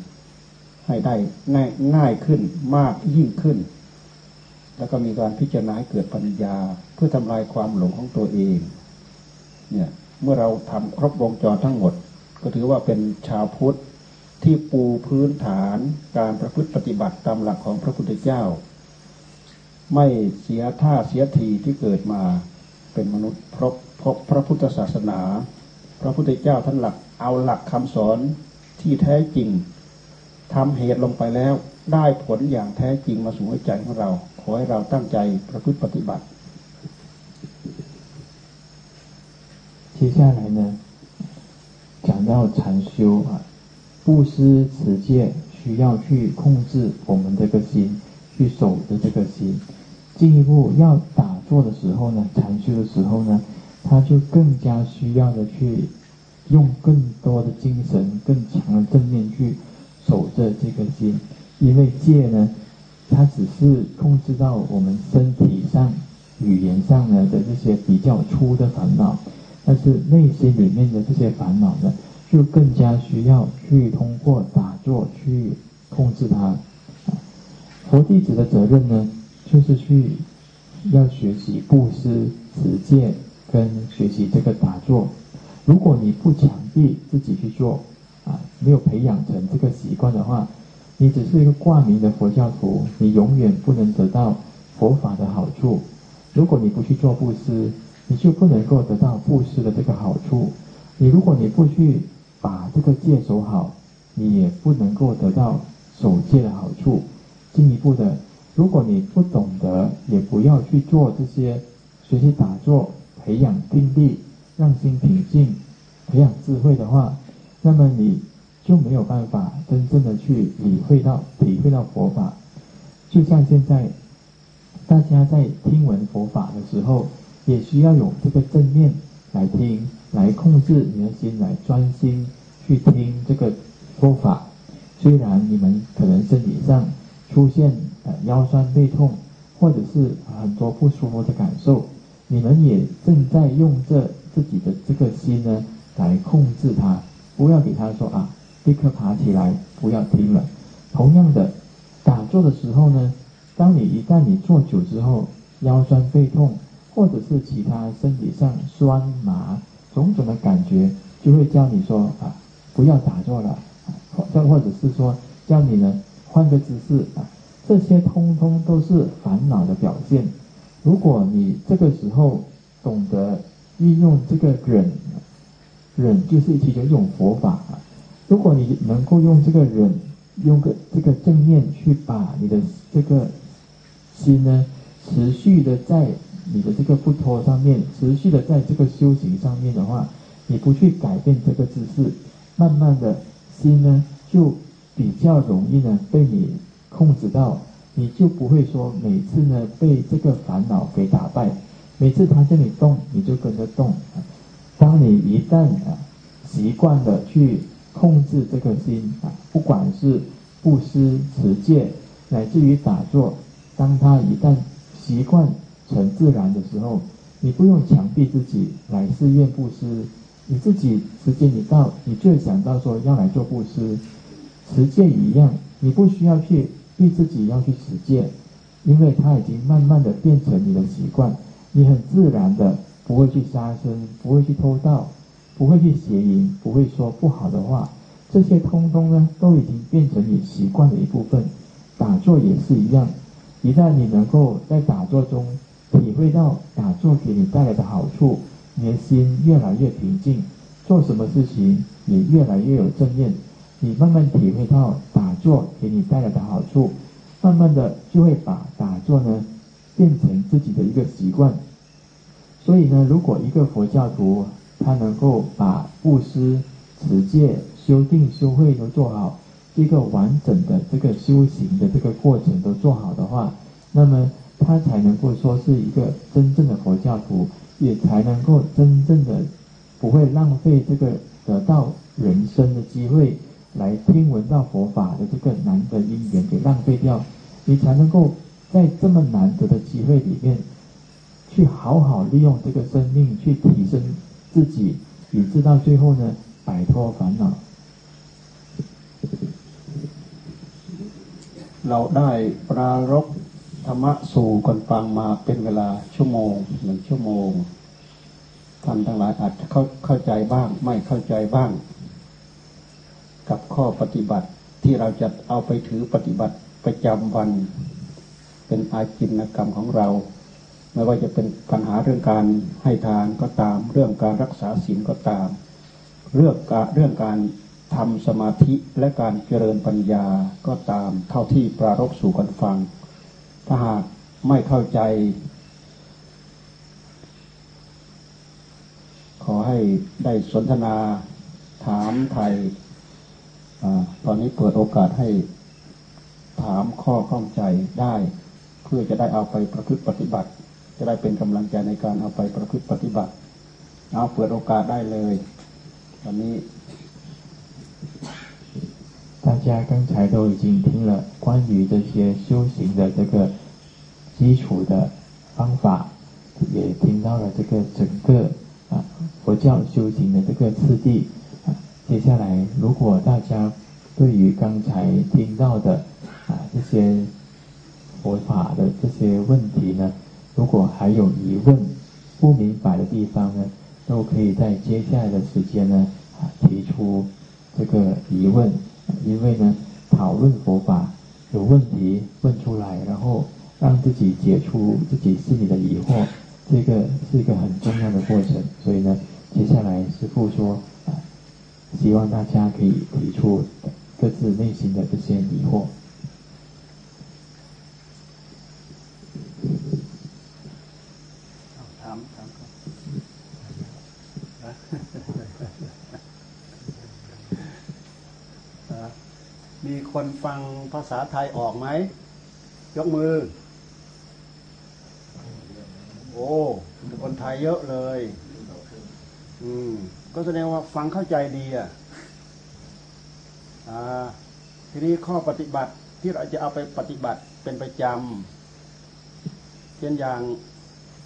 ให้ได้ง่ายง่ายขึ้นมากยิ่งขึ้น แล้วก็มีการพิจารณาเกิดปัญญา เพื่อทำลายความหลงของตัวเอง เนี่ยเมื่อเราทำครบวงจรทั้งหมด ก็ถือว่าเป็นชาวพุทธที่ปูพื้นฐานการประพฤติปฏิบัติตามหลักของพระพุทธเจ้า ไม่เสียท่าเสียทีที่เกิดมาเป็นมนุษย์พบพบพระพุทธศาสนา พระพุทธเจ้าท่านหลักเอาหลักคำสอนที่แท้จริงทำเหตุลงไปแล้วได้ผลอย่างแท้จริงมาสู่หัวใจของเรา ขอให้เราตั้งใจประพฤติปฏิบัติ 接下来呢，讲到禅修啊，布施持戒需要去控制我们这个心，去守着这个心。进一步要打坐的时候呢，禅修的时候呢，他就更加需要的去用更多的精神、更强的正面去守着这个心，因为戒呢。它只是控制到我们身体上、语言上呢的这些比较粗的烦恼，但是内心里面的这些烦恼呢，就更加需要去通过打坐去控制它。佛弟子的责任呢，就是去要学习布施、持戒跟学习这个打坐。如果你不强逼自己去做，啊，没有培养成这个习惯的话。你只是一个挂名的佛教徒，你永远不能得到佛法的好处。如果你不去做布施，你就不能够得到布施的这个好处。你如果你不去把这个戒守好，你也不能够得到守戒的好处。进一步的，如果你不懂得，也不要去做这些学习打坐、培养定力、让心平静、培养智慧的话，那么你。就没有办法真正的去理会到、体会到佛法。就像现在，大家在听闻佛法的时候，也需要有这个正面来听，来控制你的心，来专心去听这个说法。虽然你们可能身体上出现呃腰酸背痛，或者是很多不舒服的感受，你们也正在用这自己的这个心呢来控制它，不要给他说啊。立刻爬起来，不要听了。同样的，打坐的时候呢，当你一旦你坐久之后，腰酸背痛，或者是其他身体上酸麻种种的感觉，就会叫你说啊，不要打坐了，或或者是说叫你呢换个姿势啊，这些通通都是烦恼的表现。如果你这个时候懂得运用这个忍，忍就是其中一种佛法啊。如果你能够用这个忍，用个这个正念去把你的这个心呢，持续的在你的这个不脱上面，持续的在这个修行上面的话，你不去改变这个姿势，慢慢的心呢就比较容易呢被你控制到，你就不会说每次呢被这个烦恼给打败，每次他叫你动，你就跟着动。当你一旦啊习惯了去控制这个心啊，不管是布施、持戒，乃至于打坐，当他一旦习惯成自然的时候，你不用强逼自己来寺院布施，你自己时间一到，你就想到说要来做布施、持戒一样，你不需要去逼自己要去持戒，因为它已经慢慢的变成你的习惯，你很自然的。不会去杀生，不会去偷盗，不会去邪淫，不会说不好的话，这些通通呢，都已经变成你习惯的一部分。打坐也是一样，一旦你能够在打坐中体会到打坐给你带来的好处，你的心越来越平静，做什么事情也越来越有正念。你慢慢体会到打坐给你带来的好处，慢慢的就会把打坐呢变成自己的一个习惯。所以呢，如果一个佛教徒他能够把布施、持戒、修定、修慧都做好，一个完整的这个修行的这个过程都做好的话，那么他才能够说是一个真正的佛教徒，也才能够真正的不会浪费这个得到人生的机会来听闻到佛法的这个难得因缘给浪费掉，你才能够在这么难得的机会里面。去好好利用这个生命去提升自己，以致到最后呢摆脱烦恼。เราได้ปรารบ ธรรมะสู่กันฟังมาเป็นเวลาชั่วโมงหนึ่งชั่วโมงท่านทั้งหลายอาจจะเข้าเข้าใจบ้าง ไม่เข้าใจบ้าง กับข้อปฏิบัติที่เราจะเอาไปถือปฏิบัติประจำวัน เป็นอาจินกรรมของเรา ไม่ว่าจะเป็นปัญหาเรื่องการให้ทานก็ตาม เรื่องการรักษาศีลก็ตาม เรื่องการเรื่องการทำสมาธิและการเจริญปัญญาก็ตามเท่าที่ปรารบสู่กันฟัง ถ้าหากไม่เข้าใจ ขอให้ได้สนทนาถามไทยอตอนนี้เปิดโอกาสให้ถามข้อข้องใจได้ เพื่อจะได้เอาไปประพฤติปฏิบัติ จะได้เป็นกำลังใจในการเอาไปประพฤติปฏิบัติ เอาเปิดโอกาสได้เลย ตอนนี้ 大家刚才都已经听了关于这些修行的这个基础的方法，也听到了这个整个啊佛教修行的这个次第。啊，接下来如果大家对于刚才听到的啊这些佛法的这些问题呢？如果还有疑问、不明白的地方呢，都可以在接下来的时间呢啊提出这个疑问。因为呢，讨论佛法有问题问出来，然后让自己解除自己心里的疑惑，这个是一个很重要的过程。所以呢，接下来师父说，希望大家可以提出各自内心的这些疑惑。 คนฟังภาษาไทยออกไหม ยกมือ โอ้คนไทยเยอะเลย อืม ก็แสดงว่าฟังเข้าใจดีอะทีนี้ข้อปฏิบัติที่เราจะเอาไปปฏิบัติเป็นประจำเช่นอย่าง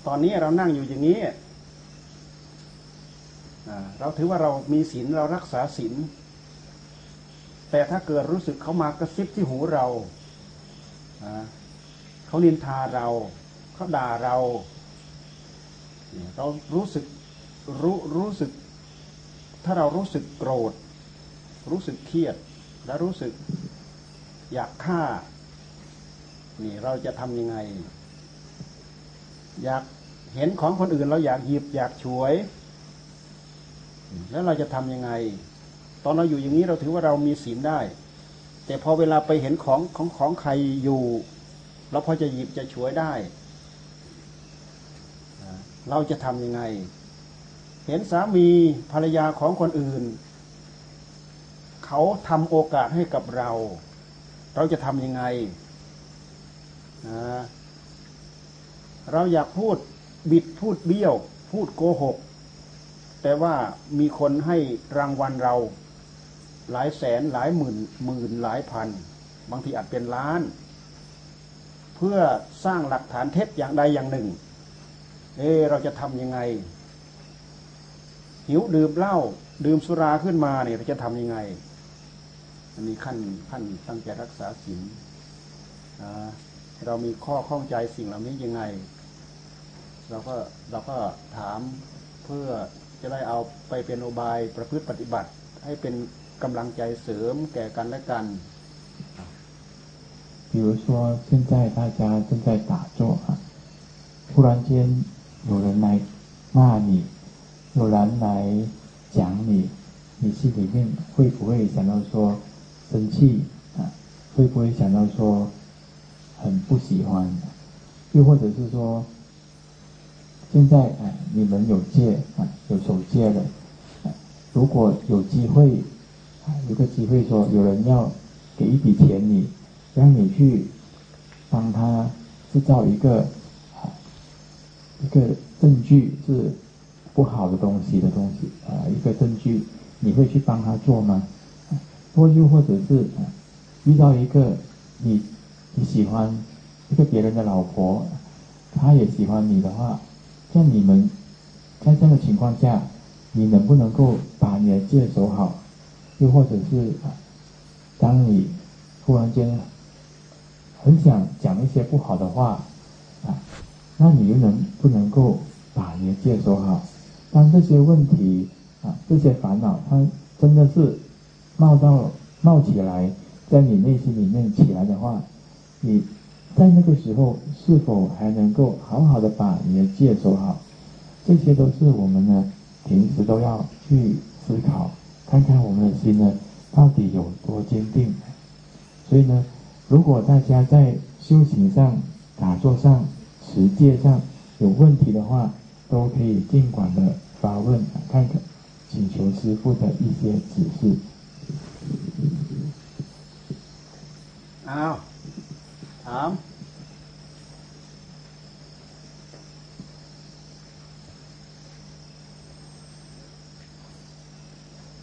ตอนนี้เรานั่งอยู่อย่างนี้เราถือว่าเรามีศีลเรารักษาศีล แต่ถ้าเกิดรู้สึกเขามากระซิบที่หูเราเขานินทาเราเขาด่าเรา เรารู้สึกรู้รู้สึก ถ้าเรารู้สึกโกรธ รู้สึกเครียด และรู้สึกอยากฆ่า นี่เราจะทำยังไง อยากเห็นของคนอื่นเราอยากหยิบอยากฉวย แล้วเราจะทำยังไง ตอนเราอยู่อย่างนี้เราถือว่าเรามีศีลได้ แต่พอเวลาไปเห็นของของของใครอยู่เราพอจะหยิบจะช่วยได้ เราจะทำยังไง เห็นสามีภรรยาของคนอื่น เขาทำโอกาสให้กับเรา เราจะทำยังไง เราอยากพูดบิดพูดเบี้ยว พูดโกหก แต่ว่ามีคนให้รางวัลเรา หลายแสนหลายหมื่นหมื่นหลายพัน บางทีอาจเป็นล้าน เพื่อสร้างหลักฐานเท็จอย่างใดอย่างหนึ่ง เอเราจะทำยังไง หิวดื่มเหล้าดื่มสุราขึ้นมาเนี่ยเราจะทำยังไงอันนี้ขั้นขั้นตั้งใจรักษาศีลเรามีข้อข้องใจสิ่งเหล่านี้ยังไง เราก็เราก็ถามเพื่อจะได้เอาไปเป็นอบายประพฤติปฏิบัติ ให้เป็น กำลังใจเสริมแก่กันและกัน比如说，现在大家正在打坐啊，突然间有人来骂你，有人来讲你，你心里面会不会想到说生气啊？会不会想到说很不喜欢，又或者是说，现在啊，你们有戒啊，有守戒的，如果有机会啊， 有个机会说有人要给一笔钱你，让你去帮他制造一个啊一个证据是不好的东西的东西啊，一个证据，你会去帮他做吗？或又或者是啊，遇到一个你。你喜欢一个别人的老婆，他也喜欢你的话，像你们在这样的情况下，你能不能够把你的戒守好？又或者是啊当你突然间很想讲一些不好的话啊，那你又能不能够把你的戒守好？当这些问题啊，这些烦恼，它真的是冒到冒起来，在你内心里面起来的话。你在那个时候是否还能够好好的把你的戒守好？这些都是我们呢平时都要去思考，看看我们的心呢到底有多坚定。所以呢，如果大家在修行上、打坐上、持戒上有问题的话，都可以尽管的发问，看看请求师父的一些指示。好。ถ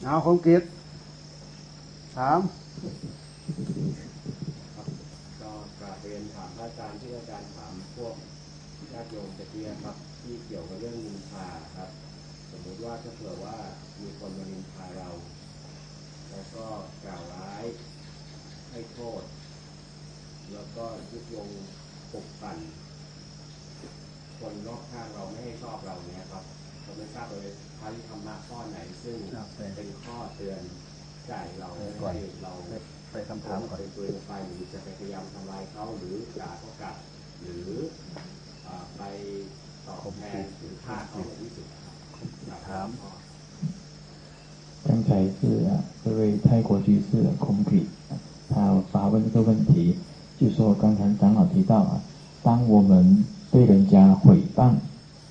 เอาคงกิจถามก็กราบเรียนถามอาจารย์ที่อาจารย์ถามพวกญาติโยมตะเกียครับที่เกี่ยวกับเรื่องนินทาครับ สมมติว่าถ้าเผื่อว่ามีคนมานินทาเรา แล้วก็กล่าวร้ายให้โทษ แล้วก็ยุยงปกปั่นคนรอบข้างเราไม่ให้ชอบเราเนี่ยครับ เราไม่ทราบเลยพาริธรรมะข้อไหน ซึ่งเป็นข้อเตือนใจเราให้เราไปคำถามก่อนไปปืนไปหรือจะไปพยายามทำลายเขาหรือด่าเขากลับหรือไปตอบแทนหรือฆ่าเขาในที่สุดถาม刚才是这位泰国居士空体，他发问这个问题，就说刚才长老提到啊，当我们被人家诽谤、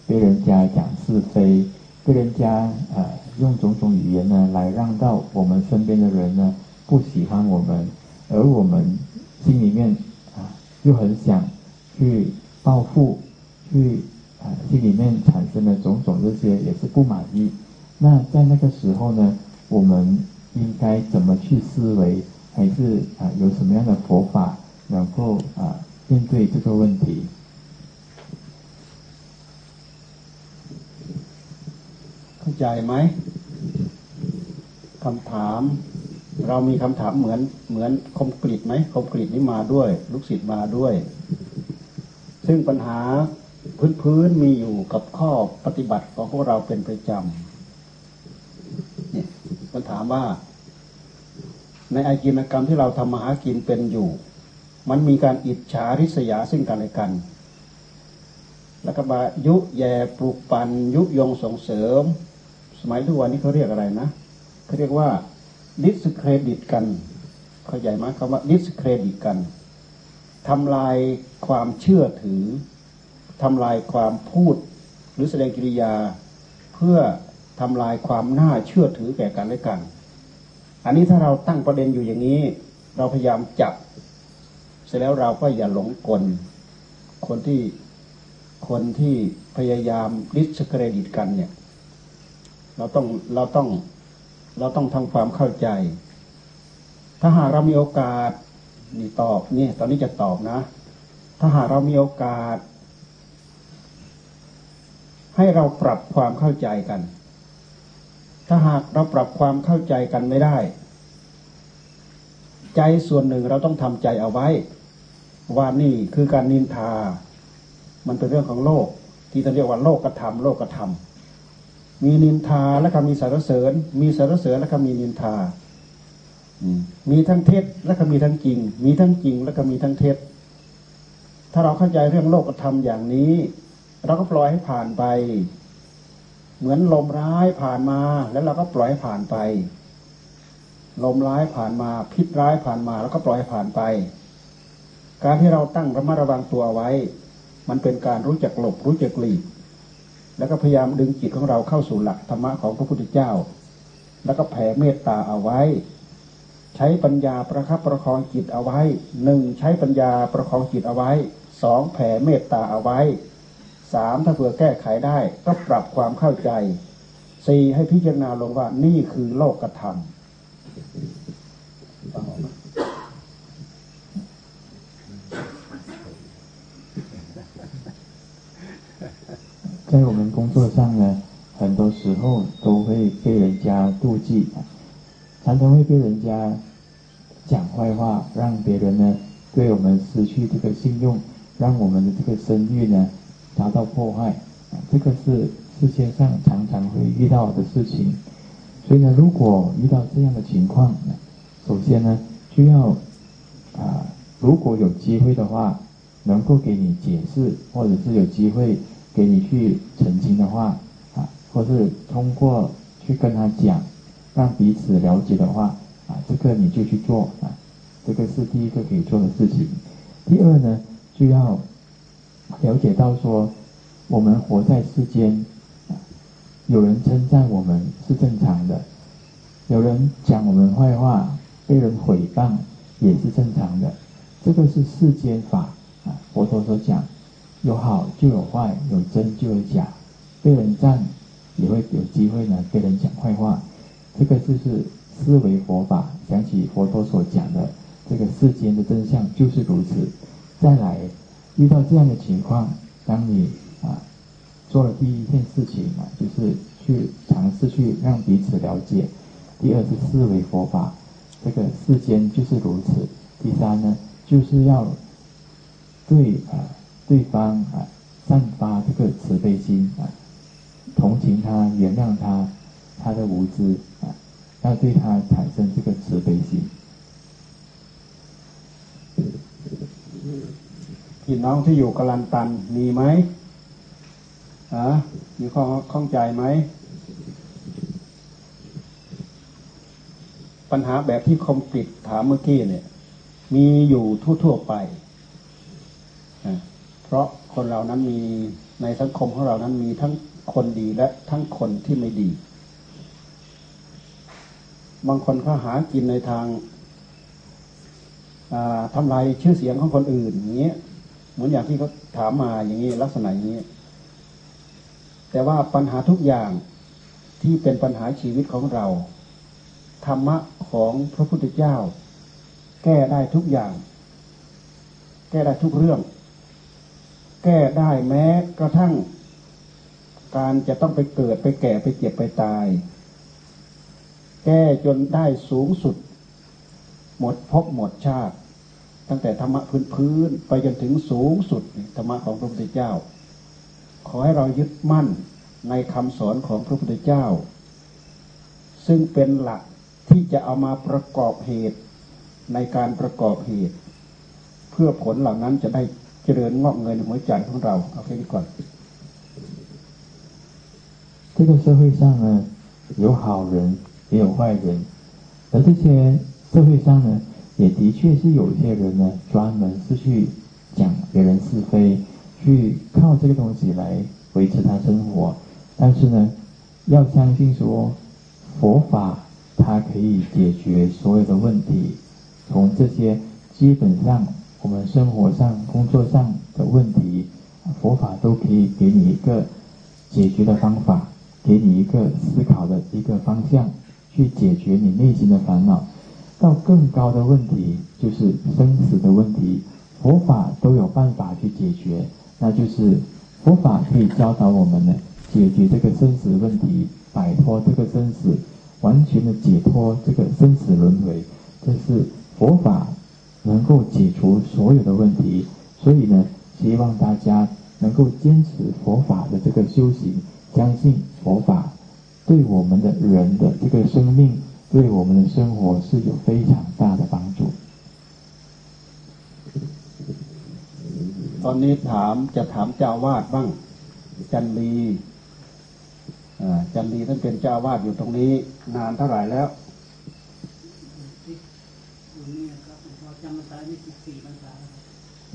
被人家讲是非、被人家呃用种种语言呢来让到我们身边的人呢不喜欢我们，而我们心里面啊又很想去报复，去啊心里面产生的种种这些也是不满意。那在那个时候呢，我们应该怎么去思维，还是啊有什么样的佛法？能够啊，面对这个问题， เข้าใจไหมคำถาม เรามีคำถามเหมือนเหมือนคมกริดไหมคมกริดนี้มาด้วย ลูกศิษย์มาด้วย ซึ่งปัญหาพื้นพื้นมีอยู่กับข้อปฏิบัติของพวกเราเป็นประจำเนี่ยมันถามว่า ในอาชีนกรรมที่เราทำมาหากินเป็นอยู่ มันมีการอิจฉาริษยาซึ่งกันและกัน แล้วก็มายุแย่ปลูกปันยุยงส่งเสริม มัยทุกวันนี้เขาเรียกอะไรนะเขาเรียกว่าดิสเครดิตกัน เข้าใจไหมคำว่าดิสเครดิตกันทำลายความเชื่อถือทำลายความพูดหรือแสดงกิริยา เพื่อทำลายความน่าเชื่อถือแก่กันและกัน อันนี้ถ้าเราตั้งประเด็นอยู่อย่างนี้ เราพยายามจับ เสร็จแล้วเราก็อย่าหลงกล คนที่คนที่พยายามดิสเครดิตกันเนี่ย เราต้องเราต้องเราต้องทำความเข้าใจ ถ้าหากเรามีโอกาสนี่ตอบนี่ตอนนี้จะตอบนะ ถ้าหากเรามีโอกาส ให้เราปรับความเข้าใจกัน ถ้าหากเราปรับความเข้าใจกันไม่ได้ ใจส่วนหนึ่งเราต้องทำใจเอาไว้ ว่านี่คือการนินทา มันเป็นเรื่องของโลก ที่เราเรียกว่าโลกกระทำโลกกระทำ มีนินทาแล้วก็มีสารเสริญ มีสารเสริญแล้วก็มีนินทามีทั้งเท็จและก็มีทั้งจริง มีทั้งจริงและก็มีทั้งเท็จ ถ้าเราเข้าใจเรื่องโลกธรรมอย่างนี้ เราก็ปล่อยให้ผ่านไป เหมือนลมร้ายผ่านมาแล้วเราก็ปล่อยให้ผ่านไป ลมร้ายผ่านมา พิษร้ายผ่านมา แล้วก็ปล่อยให้ผ่านไป การที่เราตั้งระมัดระวังตัวไว้ มันเป็นการรู้จักหลบรู้จักหลีก แล้วก็พยายามดึงจิตของเราเข้าสู่หลักธรรมะของพระพุทธเจ้า แล้วก็แผ่เมตตาเอาไว้ ใช้ปัญญาประคับประคองจิตเอาไว้หนึ่งใช้ปัญญาประคองจิตเอาไว้สองแผ่เมตตาเอาไว้สามถ้าเผื่อแก้ไขได้ก็ปรับความเข้าใจสี่ให้พิจารณาลงว่านี่คือโลกธรรม 在我们工作上呢，很多时候都会被人家妒忌。常常会被人家讲坏话，让别人呢对我们失去这个信用，让我们的这个声誉呢遭到破坏。啊，这个是世界上常常会遇到的事情。所以呢，如果遇到这样的情况，首先呢就要啊，如果有机会的话，能够给你解释，或者是有机会给你去澄清的话，啊，或是通过去跟他讲。让彼此了解的话，啊，这个你就去做啊，这个是第一个可以做的事情。第二呢，就要了解到说，我们活在世间，有人称赞我们是正常的，有人讲我们坏话，被人毁谤也是正常的，这个是世间法啊。佛陀所讲，有好就有坏，有真就有假，被人赞也会有机会呢被人讲坏话。这个就是思维佛法，想起佛陀所讲的这个世间的真相就是如此。再来遇到这样的情况，当你啊做了第一件事情啊，就是去尝试去让彼此了解；第二是思维佛法，这个世间就是如此；第三呢，就是要对啊对方啊散发这个慈悲心啊，同情他，原谅他。他的无知啊，要对他产生这个慈悲心。พี่น้องที่อยู่กลันตันมีไหมอ่ะมีข้อข้องใจไหม ปัญหาแบบที่คมปิดถามเมื่อกี้เนี่ย มีอยู่ทั่วๆไป เพ ราะคนเรานั้นมีในสังคมของเรานั้นมีทั้งคนดีและทั้งคนที่ไม่ดี บางคนเขาหากินในทางทำลายชื่อเสียงของคนอื่นอย่างเงี้ยเหมือนอย่างที่เขาถามมาอย่างนี้ลักษณะอย่างนี้ แต่ว่าปัญหาทุกอย่างที่เป็นปัญหาชีวิตของเรา ธรรมะของพระพุทธเจ้า แก้ได้ทุกอย่าง แก้ได้ทุกเรื่อง แก้ได้แม้กระทั่ง การจะต้องไปเกิดไปแก่ไปเจ็บไปตาย แก้จนได้สูงสุด หมดพบหมดชาติ ตั้งแต่ธรรมะพื้นพื้นไปจนถึงสูงสุดธรรมะของพระพุทธเจ้า ขอให้เรายึดมั่นในคำสอนของพระพุทธเจ้า ซึ่งเป็นหลักที่จะเอามาประกอบเหตุในการประกอบเหตุ เพื่อผลเหล่านั้นจะได้ เจริญงอกเงินหัวใจของเราเอาแค่นี้ก่อน这个社会上呢，有好人也有坏人， 而这些社会上呢，也的确是有一些人呢，专门是去讲别人是非，去靠这个东西来维持他生活。但是呢，要相信说佛法它可以解决所有的问题，从这些基本上 我们生活上、工作上的问题，佛法都可以给你一个解决的方法，给你一个思考的一个方向，去解决你内心的烦恼。到更高的问题，就是生死的问题，佛法都有办法去解决。那就是佛法可以教导我们呢，解决这个生死问题，摆脱这个生死，完全的解脱这个生死轮回。这是佛法能够解除所有的问题。所以呢，希望大家能够坚持佛法的这个修行，相信佛法对我们的人的这个生命。对我们的生活是有非常大的帮助。ตอนนี้ถามจะถามเจ้าวาดบ้าง จันลีจันลีท่านเป็นเจ้าวาดอยู่ตรงนี้ นานเท่าไหร่แล้ว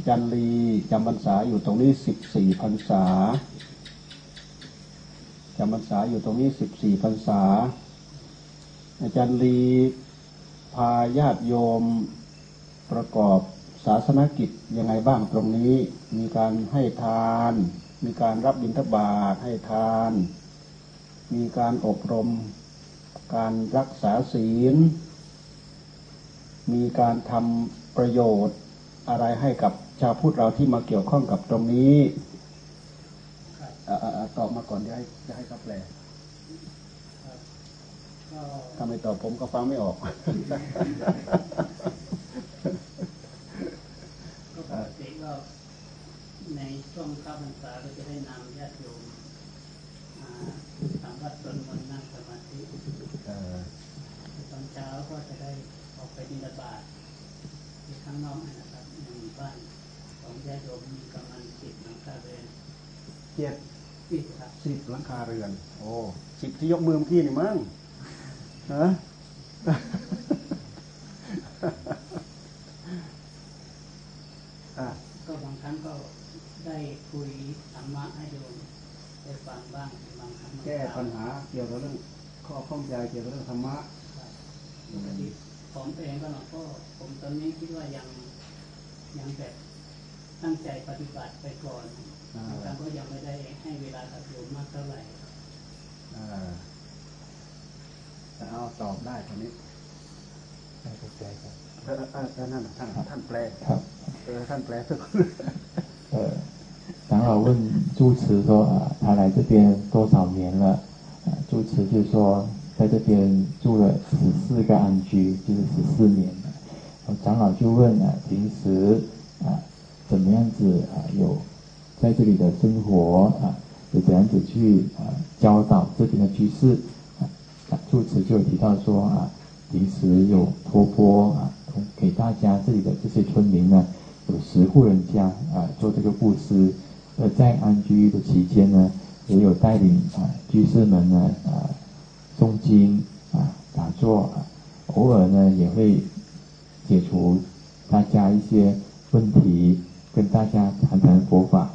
จันลีจำพรรษาอยู่ตรงนี้สิบสี่พรรษาจำพรรษาอยู่ตรงนี้สิบสี่พรรษา อาจารย์ลีพาญาติโยมประกอบศาสนกิจยังไงบ้างตรงนี้ มีการให้ทาน มีการรับบิณฑบาตให้ทาน มีการอบรม การรักษาศีล มีการทำ ประโยชน์อะไรให้กับชาวพุทธเราที่มาเกี่ยวข้องกับตรงนี้ตอบมาก่อนจะให้จะให้เขาแปลถ้าไม่ตอบผมก็ฟังไม่ออก ก็ปกติก็ในช่วงข้าพรรษาเราจะได้นำญาติโยมมาทำวัดตนมนนั่งสมาธิตอนเช้าก็จะได้ออกไปนิรบาต ที่ข้างนอกนะครับในหมู่บ้านของญาติโยมมีประมาณสิบหลังคาเรือนเจ็ดสิบครับสิบหลังคาเรือน โอ้สิบที่ยกมือเมื่อกี้นี่มั้งฮะก็บางครั้งก็ได้คุยธรรมะให้โยมได้ฟังบ้างบางครั้งแก้ปัญหาเกี่ยวกับเรื่องข้อข้องใจเกี่ยวกับเรื่องธรรมะปกติ ผมเองก็หลวงพ่อผมตอนนี้คิดว่ายังยังแบบตั้งใจปฏิบัติไปก่อนบางครั้งก็ยังไม่ได้ให้เวลากับโยมมากเท่าไหร่แต่เอาตอบได้คนนี้ไม่เข้าใจครับเออเออนั่นท่านท่านแปลครับเออท่านแปลสักเออ长老问住持说啊，他来这边多少年了？啊，住持就说 在这边住了十四个安居，就是十四年了。长老就问啊，平时啊怎么样子啊有在这里的生活啊，有怎样子去啊教导这边的居士啊？住持就有提到说啊，平时有托钵啊，给大家这里的这些村民呢，有十户人家啊做这个布施。呃在安居的期间呢，也有带领啊居士们呢啊诵经啊打坐啊，偶尔呢也会解除大家一些问题，跟大家谈谈佛法。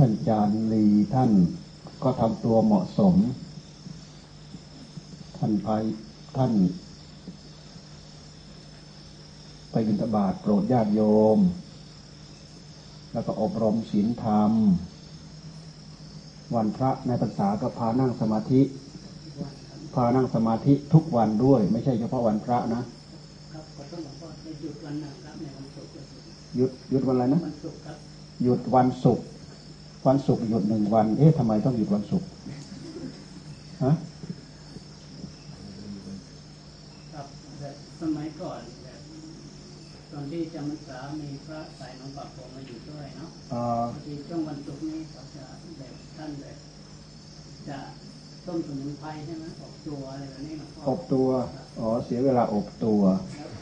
ท่านจารลีท่านก็ทำตัวเหมาะสม ท่านไปท่าน ไปบิณฑบาตโปรดญาติโยม แล้วก็อบรมศีลธรรม วันพระในภาษาก็พานั่งสมาธิ พานั่งสมาธิทุกวันด้วย ไม่ใช่เฉพาะวันพระนะหยุดหยุดวันอะไรนะหยุดวันศุกร์วันศุกร์หยุดหนึ่งวัน เอ๊ะทำไมต้องหยุดวันศุกร์ฮะสมัยก่อน ตอนที่จำพรรษามีพระสายน้องปากผมมาอยู่ด้วยเนาะที่ช่วงวันศุกร์นี้เขาจะแบบท่านแบบจะต้มสมุนไพรใช่ไหมอบตัวอะไรแบบนี้อบตัว อ๋อ เสียเวลาอบตัว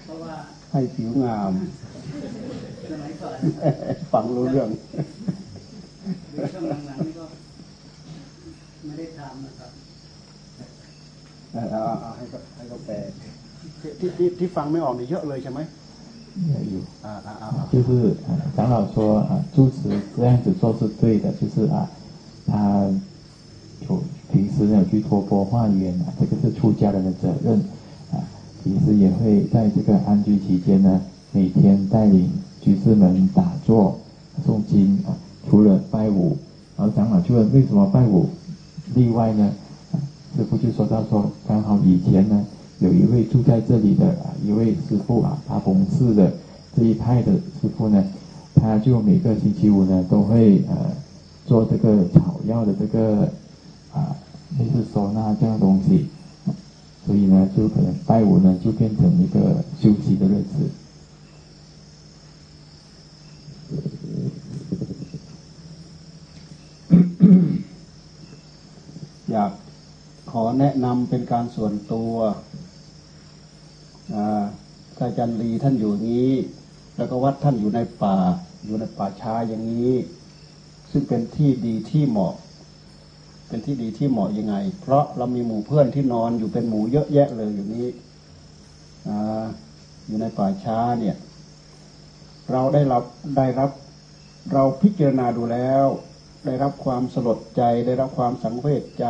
เพราะว่าให้ผิวงามสมัยก่อนฟังรู้เรื่องหรือช่วงหลังๆนี่ก็ไม่ได้ทำนะครับเอาเอาเอาให้เขาให้เขาแปลที่ที่ที่ฟังไม่ออกนี่เยอะเลยใช่ไหม也有啊啊啊！就是长老说啊，住持这样子做是对的，就是啊，他有平时有去托钵化缘啊，这个是出家人的责任啊。平时也会在这个安居期间呢，每天带领居士们打坐、诵经啊，除了拜五，而长老就问为什么拜五例外呢？师父就说到说，刚好以前呢。有一位住在这里的啊一位师傅啊，大鹏寺的这一派的师傅呢，他就每个星期五呢都会呃做这个草药的这个啊类似收纳这样的东西，所以呢就可能拜五呢就变成一个休息的日子。 [coughs] อยากขอแนะนำเป็นการส่วนตัว อาถ้าอาจารย์ลีท่านอยู่นี้ แล้วก็วัดท่านอยู่ในป่า อยู่ในป่าช้าอย่างนี้ ซึ่งเป็นที่ดีที่เหมาะ เป็นที่ดีที่เหมาะยังไง เพราะเรามีหมู่เพื่อนที่นอนอยู่เป็นหมู่เยอะแยะเลยอยู่นี้อยู่ในป่าช้าเนี่ย เราได้รับได้รับเราพิจารณาดูแล้ว ได้รับความสลดใจ ได้รับความสังเวชใจ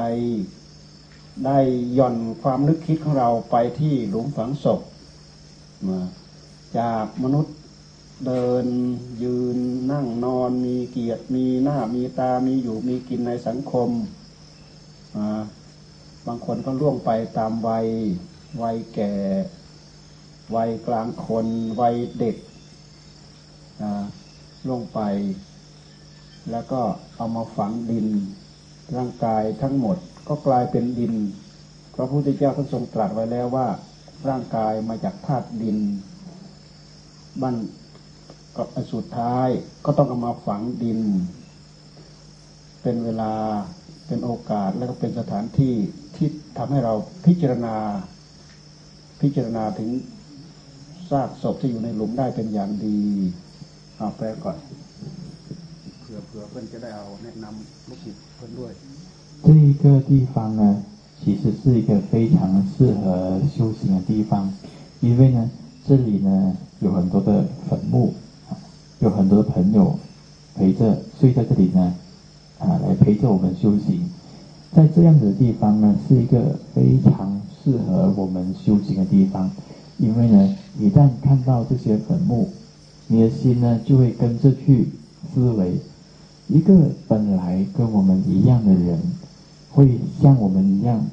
ได้ย่อนความนึกคิดของเราไปที่หลุมฝังศพ มาจากมนุษย์เดินยืนนั่งนอนมีเกียรติมีหน้ามีตามีอยู่มีกินในสังคมอ่าบางคนก็ล่วงไปตามวัย วัยแก่ วัยกลางคน วัยเด็กอ่าล่วงไป แล้วก็เอามาฝังดิน ร่างกายทั้งหมดก็กลายเป็นดินพระพุทธเจ้าท่านทรงตรัสไว้แล้วว่า ร่างกายมาจากธาตุดินบ้านก็สุดท้ายก็ต้องเอามาฝังดิน เป็นเวลาเป็นโอกาสและก็เป็นสถานที่ที่ทำให้เราพิจารณา พิจารณาถึงซากศพที่อยู่ในหลุมได้เป็นอย่างดีเอาแปลก่อนเผื่อเพื่อนจะได้เอาแนะนำลูกศิษย์เพื่อนด้วยที่ก็ที่ 其实是一个非常适合修行的地方，因为呢，这里呢有很多的坟墓，有很多的朋友陪着睡在这里呢，啊，来陪着我们修行。在这样的地方呢，是一个非常适合我们修行的地方，因为呢，一旦看到这些坟墓，你的心呢就会跟着去思维，一个本来跟我们一样的人，会像我们一样，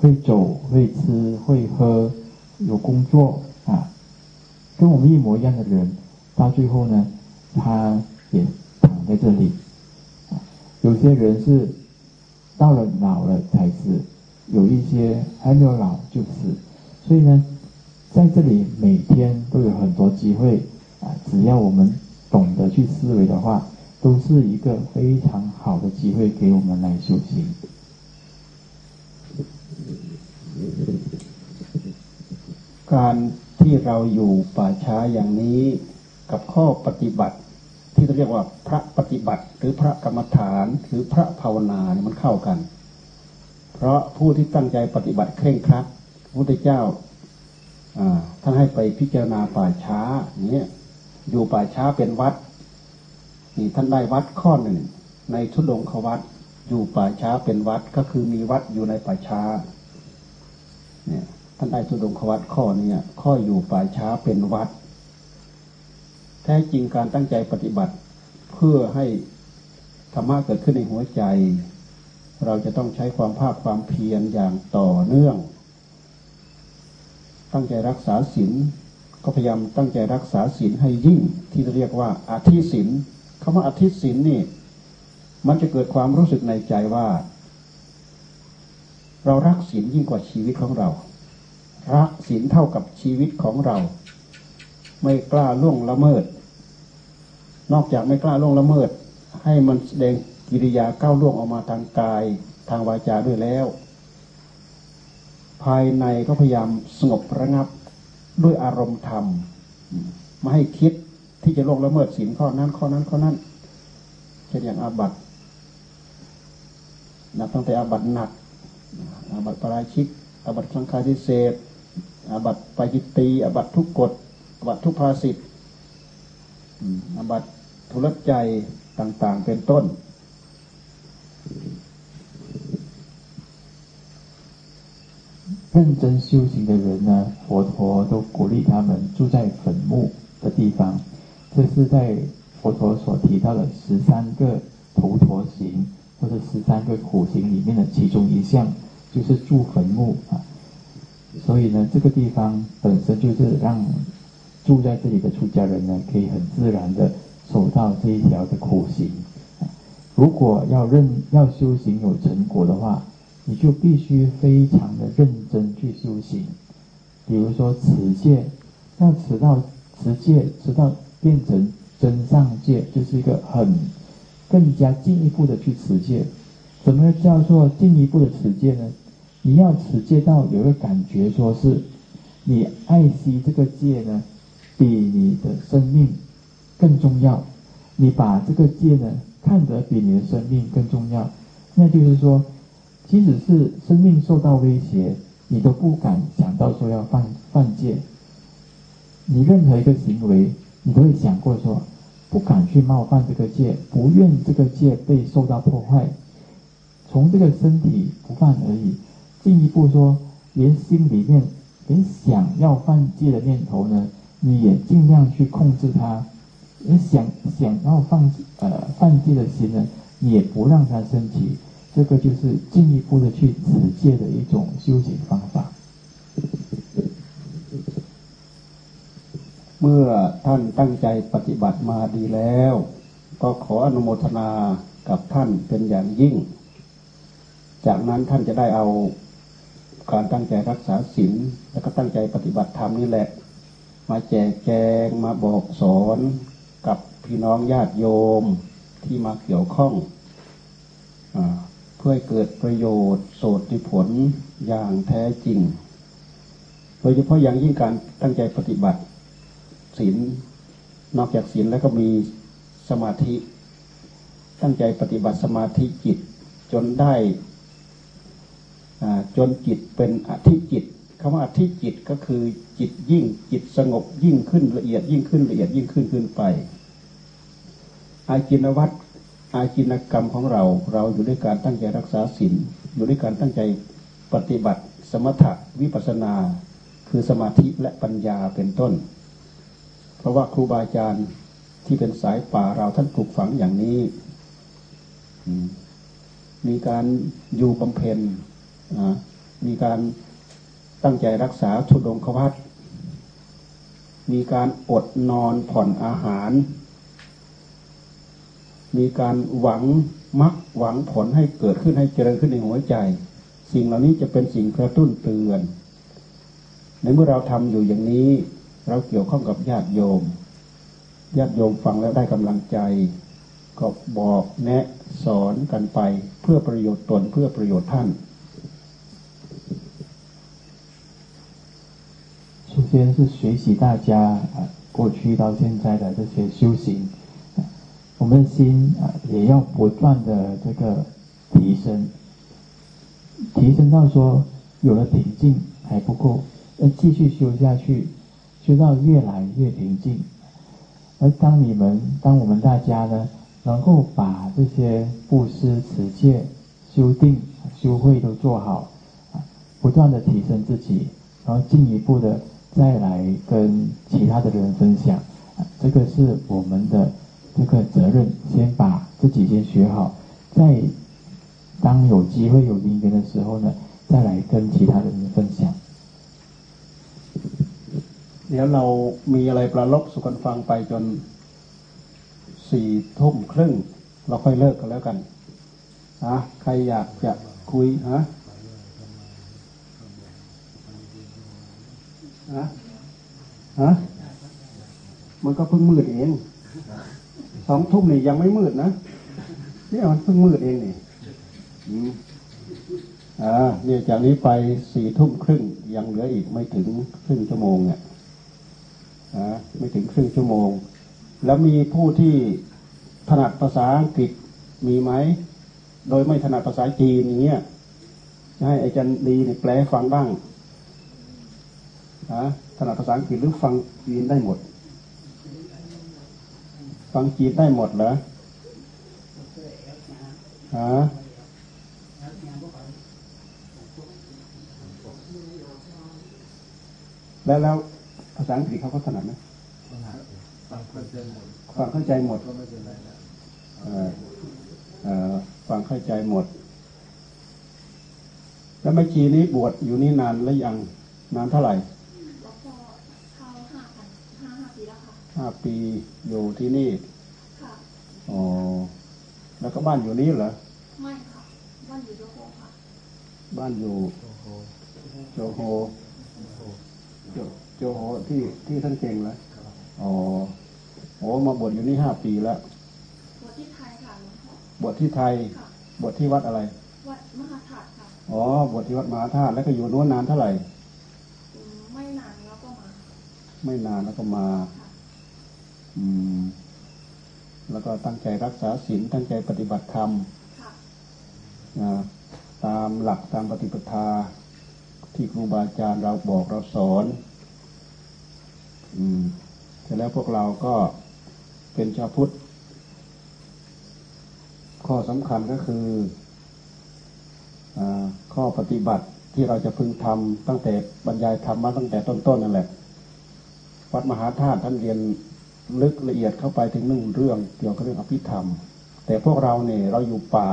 会走、会吃、会喝，有工作啊，跟我们一模一样的人，到最后呢，他也躺在这里。有些人是到了老了才死，有一些还没有老就死，所以呢，在这里每天都有很多机会啊，只要我们懂得去思维的话，都是一个非常好的机会给我们来修行。 การที่เราอยู่ป่าช้าอย่างนี้กับข้อปฏิบัติ ที่เรียกว่าพระปฏิบัติ หรือพระกรรมฐานหรือพระภาวนาเนี่ยมันเข้ากัน เพราะผู้ที่ตั้งใจปฏิบัติเคร่งครัดพระพุทธเจ้าท่านให้ไปพิจารณาป่าช้าเนี้ยอยู่ป่าช้าเป็นวัดนี่ท่านได้วัดข้อหนึ่งในทุดงควัด อยู่ป่าช้าเป็นวัดก็คือมีวัดอยู่ในป่าช้า เนี่ย ท่านได้ทุดงควัตข้อเนี้ข้ออยู่ป่าช้าเป็นวัด แท้จริงการตั้งใจปฏิบัติ เพื่อให้ธรรมะเกิดขึ้นในหัวใจ เราจะต้องใช้ความภาคความเพียรอย่างต่อเนื่อง ตั้งใจรักษาศีลก็พยายามตั้งใจรักษาศีลให้ยิ่งที่เรียกว่าอาทิศีลคำว่าอาทิศีลนี่ มันจะเกิดความรู้สึกในใจว่า เรารักศีลยิ่งกว่าชีวิตของเรา รักศีลเท่ากับชีวิตของเรา ไม่กล้าล่วงละเมิด นอกจากไม่กล้าล่วงละเมิด ให้มันแสดงกิริยาก้าวล่วงออกมาทางกายทางวาจาด้วยแล้ว ภายในก็พยายามสงบระงับด้วยอารมณ์ธรรมไม่ให้คิดที่จะล่วงละเมิดศีลข้อนั้นข้อนั้นข้อนั้นเช่นอย่างอาบัต นับตั้งแต่อาบัตหนักอาบัตปราชิกอาบัตสังฆาทิเศษอาบัตปาจิตตีอาบัตทุกกฎอาบัตทุกภาสิทธิ์อาบัตทุลใจต่าง ๆ เป็นต้น认真修行的人呢，佛陀都鼓励他们住在坟墓的地方。这是在佛陀所提到的十三个头陀行 或者十三个苦行里面的其中一项，就是住坟墓啊。所以呢，这个地方本身就是让住在这里的出家人呢，可以很自然的守到这一条的苦行。如果要认要修行有成果的话，你就必须非常的认真去修行，比如说持戒，要持到持戒，持到变成真上戒，就是一个很更加进一步的去持戒。什么叫做进一步的持戒呢？你要持戒到有一个感觉，说是你爱惜这个戒呢，比你的生命更重要。你把这个戒呢看得比你的生命更重要，那就是说。即使是生命受到威胁，你都不敢想到说要犯犯戒。你任何一个行为，你都会想过说，不敢去冒犯这个戒，不愿这个戒被受到破坏。从这个身体不犯而已，进一步说，连心里面连想要犯戒的念头呢，你也尽量去控制它。你想想要犯呃犯戒的心呢，也不让它升起。这个就是进一步的去持戒的一种修行方法。 เมื่อท่านตั้งใจปฏิบัติมาดีแล้ว ก็ขออนุโมทนากับท่านเป็นอย่างยิ่ง จากนั้นท่านจะได้เอาการตั้งใจรักษาศีลและก็ตั้งใจปฏิบัติธรรมนี่แหละ มาแจกแจงมาบอกสอนกับพี่น้องญาติโยมที่มาเกี่ยวข้องเพื่อเกิดประโยชน์โสดผลอย่างแท้จริง โดยเฉพาะอย่างยิ่งการตั้งใจปฏิบัติ ศีลนอกจากศีลแล้วก็มีสมาธิ ตั้งใจปฏิบัติสมาธิจิต จนได้จนจิตเป็นอธิจิตคำว่าอธิจิตก็คือจิตยิ่งจิตสงบยิ่งขึ้นละเอียดยิ่งขึ้นละเอียดยิ่งขึ้นขึ้นไป อาจินวัตรอาจินกรรมของเรา เราอยู่ด้วยการตั้งใจรักษาศีลอยู่ด้วยการตั้งใจปฏิบัติ สมถะวิปัสนา คือสมาธิและปัญญาเป็นต้น เพราะว่าครูบาอาจารย์ที่เป็นสายป่าเราท่านปลูกฝังอย่างนี้ มีการอยู่บำเพ็ญมีการตั้งใจรักษาทุดงควัตมีการอดนอนผ่อนอาหาร มีการหวังมักหวังผลให้เกิดขึ้นให้เจริญขึ้นในหัวใจ สิ่งเหล่านี้จะเป็นสิ่งกระตุ้นเตือน ในเมื่อเราทำอยู่อย่างนี้ เราเกี่ยวข้องกับญาติโยม ญาติโยมฟังแล้วได้กำลังใจ ก็บอกแนะสอนกันไปเพื่อประโยชน์ตนเพื่อประโยชน์ท่าน首先是学习大家啊过去到现在的这些修行。我们的心啊，也要不断的这个提升，提升到说有了平静还不够，要继续修下去， 修到越来越平静。而当你们，当我们大家呢，能够把这些布施、持戒、修定、修慧都做好，不断的提升自己，然后进一步的再来跟其他的人分享，这个是我们的。这个责任，先把自己先学好，再当有机会有因缘的时候呢，再来跟其他的人分享。 เดี๋ยวเรามีอะไรประลบสุกันฟังไปจนสี่ทุ่มครึ่ง เราค่อยเลิกกันแล้วกันนะใครอยากจะคุยฮะฮะฮะมันก็เพิ่งมืดเองสองทุ่มนี่ยังไม่มืดนะนี่มันเพิ่งมืดเองนี่อ่าเนี่ยจากนี้ไปสี่ทุ่มครึ่งยังเหลืออีกไม่ถึงครึ่งชั่วโมงเนี่ย อ่าไม่ถึงครึ่งชั่วโมง แล้วมีผู้ที่ถนัดภาษาอังกฤษมีไหม โดยไม่ถนัดภาษาจีนอย่างเงี้ยให้อาจารย์ดีเนี่ยแปลฟังบ้างฮะถนัดภาษาอังกฤษหรือฟังจีนได้หมด ฟังจีนได้หมดเหรอฮะแล้วแล้ว ภาษาอังกฤษเขาก็ถนัดไหมฟังเข้าใจหมดฟังเข้าใจหมดเออเออฟังเข้าใจหมด แล้วแม่ชีนี้บวชอยู่นี่นานแล้วยังนานเท่าไหร่แล้วก็เข้าห้าพันห้าห้าปีแล้วค่ะห้าปีอยู่ที่นี่ค่ะอ๋อแล้วก็บ้านอยู่นี่เหรอไม่ค่ะบ้านอยู่โยโกค่ะบ้านอยู่โจโฮโจ โจโฮที่ที่ท่านเก่งแล้วอ๋อโอ้มาบวชอยู่นี่ห้าปีแล้ว บวชที่ไทยค่ะหลวงพ่อบวชที่ไทยค่ะบวชที่วัดอะไร วัดมหาธาตุค่ะ อ๋อ บวชที่วัดมหาธาตุแล้วก็อยู่นู้นนานเท่าไหร่อืมไม่นานแล้วก็มา ไม่นานแล้วก็มาค่ะอืม แล้วก็ตั้งใจรักษาศีล ตั้งใจปฏิบัติธรรมค่ะนะตามหลักตามปฏิปทาที่ครูบาอาจารย์เราบอกเราสอน อืมเสร็จแล้วพวกเราก็เป็นชาวพุทธ ข้อสำคัญก็คืออข้อปฏิบัติที่เราจะพึงทำตั้งแต่บรรยายธรรมมาตั้งแต่ต้นๆนั่นแหละ วัดมหาธาตุท่านเรียนลึกละเอียดเข้าไปถึงหนึ่งเรื่องเกี่ยวกับเรื่องอภิธรรม แต่พวกเราเนี่ยเราอยู่ป่า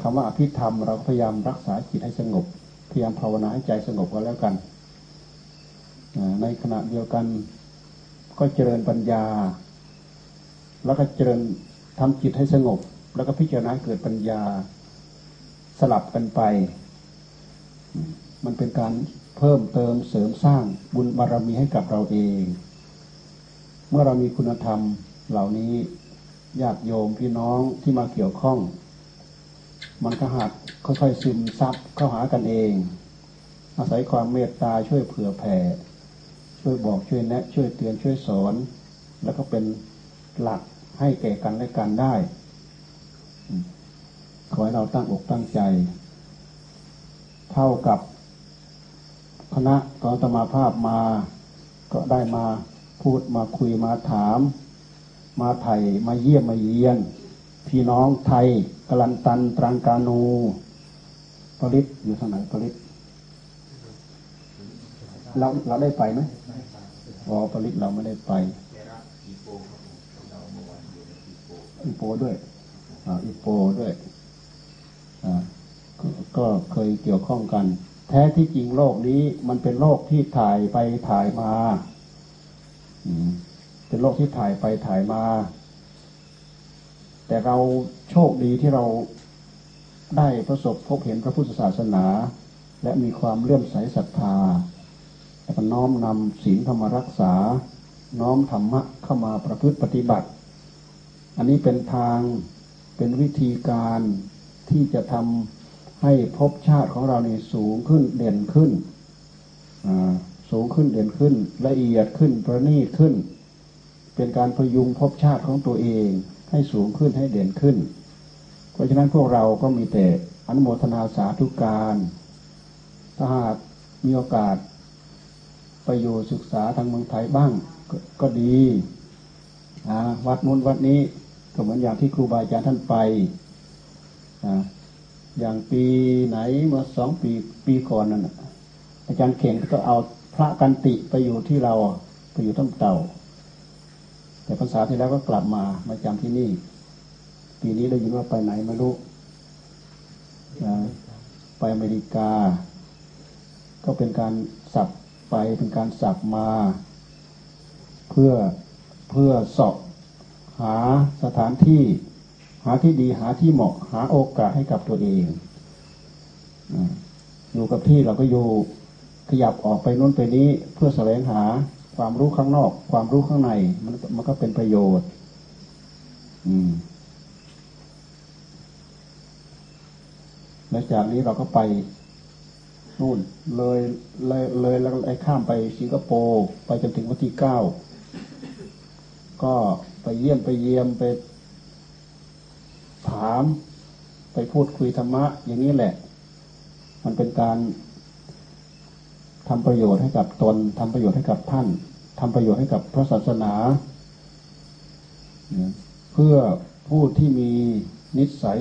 คำว่าอภิธรรม เราก็พยายามรักษาจิตให้สงบ พยายามภาวนาให้ใจสงบกันแล้วกัน ในขณะเดียวกัน ก็เจริญปัญญา แล้วก็เจริญทำจิตให้สงบ แล้วก็พิจารณาเกิดปัญญาสลับกันไปมมันเป็นการเพิ่มเติมเสริมสร้างบุญบารมีให้กับเราเอง เมื่อเรามีคุณธรรมเหล่านี้ญาติโยมพี่น้องที่มาเกี่ยวข้อง มันก็หัดค่อยๆซึมซับเข้าหากันเอง อาศัยความเมตตาช่วยเผื่อแผ่ ช่วยบอกช่วยแนะ ช่วยเตือนช่วยสอน แล้วก็เป็นหลักให้แก่กันและกันได้ขอให้เราตั้งอกตั้งใจ เท่ากับคณะตอนตมาภาพมา ก็ได้มาพูดมาคุยมาถาม มาไถ่มาเยี่ยมมาเยียน พี่น้องไทยกลันตันตรังกานูปริศอยู่ทางไหนปริศเราเราได้ไปไหม อ๋อปริศเราไม่ได้ไปอีโปด้วยอีโปด้วยก็เคยเกี่ยวข้องกัน แท้ที่จริงโลกนี้มันเป็นโลกที่ถ่ายไปถ่ายมาเป็นโลกที่ถ่ายไปถ่ายมา แต่เราโชคดีที่เราได้ประสบพบเห็นพระพุทธศาสนา และมีความเลื่อมใสศรัทธา แล้วก็น้อมนำศีลธรรมรักษา น้อมธรรมะเข้ามาประพฤติปฏิบัติ อันนี้เป็นทางเป็นวิธีการที่จะทำให้ภพชาติของเราเนี่สูงขึ้นเด่นขึ้นอ่าสูงขึ้นเด่นขึ้น ละเอียดขึ้นประณีตขึ้น เป็นการพยุงภพชาติของตัวเองให้สูงขึ้นให้เด่นขึ้น เพราะฉะนั้นพวกเราก็มีแต่อนุโมทนาสาธุการ ถ้าหากมีโอกาส ไปอยู่ศึกษาทางเมืองไทยบ้างกก็ดีวัดนู้นวัดนี้ก็เหมือนอย่างที่ครูบาอาจารย์ท่านไปอ่าอย่างปีไหนเมื่อสองปีปีก่อนนั่นอาจารย์เข่งก็เอาพระกันติไปอยู่ที่เราไปอยู่ต้นเต่า แต่ภาษาที่แล้วก็กลับมามาจำที่นี่ ปีนี้ได้ยินว่าไปไหนไม่รู้ไปอเมริกา ก็เป็นการสับ ไปเป็นการสับมา เพื่อเพื่อสอบหาสถานที่ หาที่ดีหาที่เหมาะ หาโอกาสให้กับตัวเองอยู่กับที่เราก็อยู่ขยับออกไปนู้นไปนี้เพื่อแสวงหาความรู้ข้างนอก ความรู้ข้างในมันมันก็เป็นประโยชน์ อืมแล้วจากนี้เราก็ไป นู่นเลยเลยเลยแล้วไอ้ข้ามไปสิงคโปร์ไปจนถึงวันที่เก้าก็ไปเยี่ยมไปเยี่ยมไปถาม ไปพูดคุยธรรมะ อย่างนี้แหละ มันเป็นการทำประโยชน์ให้กับตนทำประโยชน์ให้กับท่านทำประโยชน์ให้กับพระศาสนา เพื่อผู้ที่มีนิสัย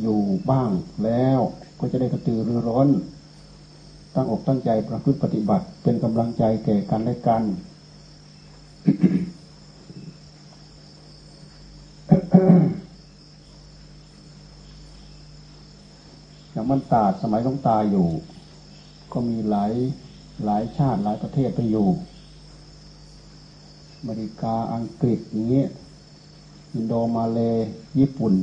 อยู่บ้างแล้วก็จะได้กระตือรือร้น ตั้งอกตั้งใจประพฤติปฏิบัติ เป็นกำลังใจแก่กันและกันอย่างมันตาดสมัยต้องตาอยู่ ก็มีหลายหลายชาติหลายประเทศไปอยู่อเมริกาอังกฤษอย่างเงี้ยอินโดมาเลญี่ปุ่น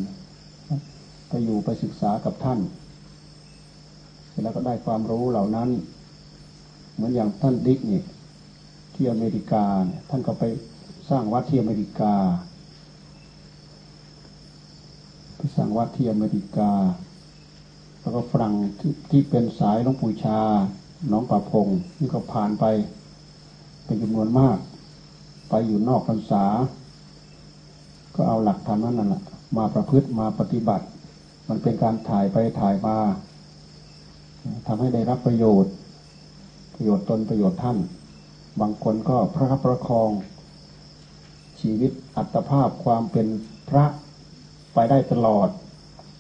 ไปอยู่ไปศึกษากับท่าน แล้วก็ได้ความรู้เหล่านั้น เหมือนอย่างท่านดิกเนี่ยที่อเมริกาเนี่ยท่านก็ไปสร้างวัดที่อเมริกาไปสร้างวัดที่อเมริกา แล้วก็ฝรั่งที่ที่เป็นสายหลวงปู่ชาน้องประพงนี่ก็ผ่านไปเป็นจำนวนมาก ไปอยู่นอกพรรษา ก็เอาหลักธรรมนั้นนั่นแหละมาประพฤติมาปฏิบัติ มันเป็นการถ่ายไปถ่ายมา ทำให้ได้รับประโยชน์ ประโยชน์ตนประโยชน์ท่าน บางคนก็พระคับประคอง ชีวิตอัตภาพความเป็นพระไปได้ตลอด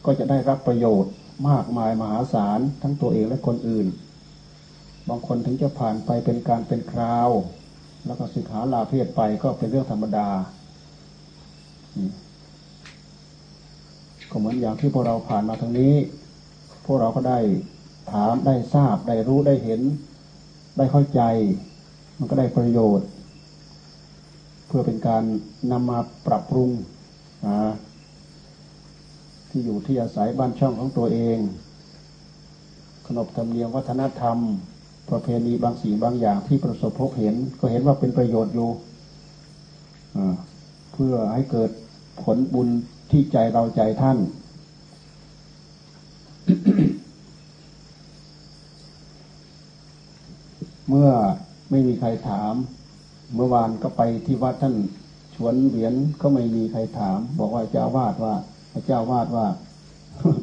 ก็จะได้รับประโยชน์มากมายมหาศาลทั้งตัวเองและคนอื่น บางคนถึงจะผ่านไปเป็นการเป็นคราว แล้วก็สึกหาลาเพศไปก็เป็นเรื่องธรรมดาก็เหมือนอย่างที่พวกเราผ่านมาทางนี้ พวกเราก็ได้ ถามได้ทราบได้รู้ได้เห็น ได้เข้าใจ มันก็ได้ประโยชน์ เพื่อเป็นการนำมาปรับปรุงที่อยู่ที่อาศัยบ้านช่องของตัวเอง ขนบธรรมเนียมวัฒนธรรม ประเพณีบางสิ่งบางอย่างที่ประสบพบเห็น ก็เห็นว่าเป็นประโยชน์อยู่เพื่อให้เกิดผลบุญที่ใจเราใจท่าน เมื่อไม่มีใครถาม เมื่อวานก็ไปที่วัดท่านชวนเหรียญก็ไม่มีใครถาม บอกว่าเจ้าวาดว่าเจ้าวาดว่า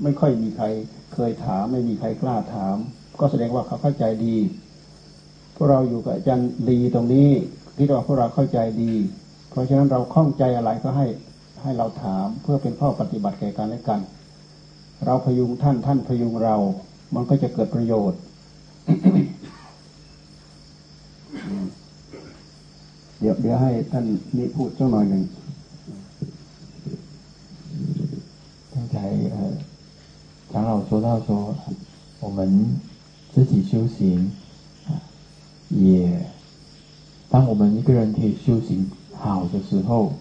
ไม่ค่อยมีใครเคยถาม ไม่มีใครกล้าถาม ก็แสดงว่าเขาเข้าใจดีพวกเราอยู่กับอาจารย์ดีตรงนี้ที่เราพวกเราเข้าใจดี เพราะฉะนั้นเราคล่องใจอะไรก็ให้ให้เราถามเพื่อเป็นข้อปฏิบัติแก่กันและกัน เราพยุงท่านท่านพยุงเรา มันก็จะเกิดประโยชน์ เดี๋ยวเดี๋ยวให้ท่านนี่พูดสักหน่อยหนึ่ง刚才呃，长老说到说，我们自己修行啊，也当我们一个人可以修行好的时候，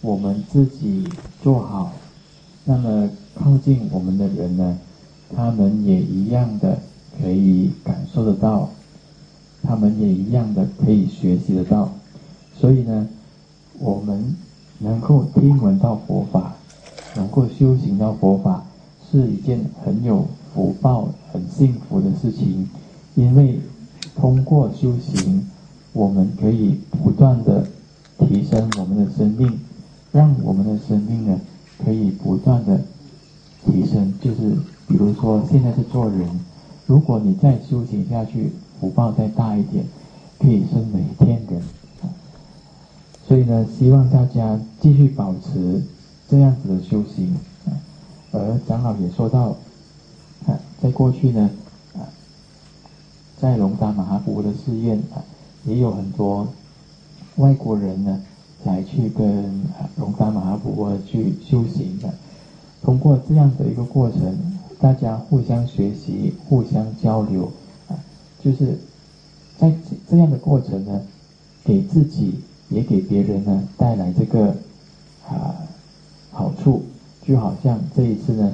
我们自己做好，那么靠近我们的人呢，他们也一样的可以感受得到，他们也一样的可以学习得到。 所以呢，我们能够听闻到佛法，能够修行到佛法，是一件很有福报、很幸福的事情。因为通过修行，我们可以不断的提升我们的生命。让我们的生命呢，可以不断的提升。就是比如说，现在是做人，如果你再修行下去，福报再大一点，可以升为天人。所以呢，希望大家继续保持这样子的修行啊。而长老也说到，啊，在过去呢，啊，在龙达马哈布的寺院啊，也有很多外国人呢。来去跟龙达马哈布去修行的，通过这样的一个过程，大家互相学习、互相交流，啊，就是在这样的过程呢，给自己也给别人呢带来这个啊好处，就好像这一次呢，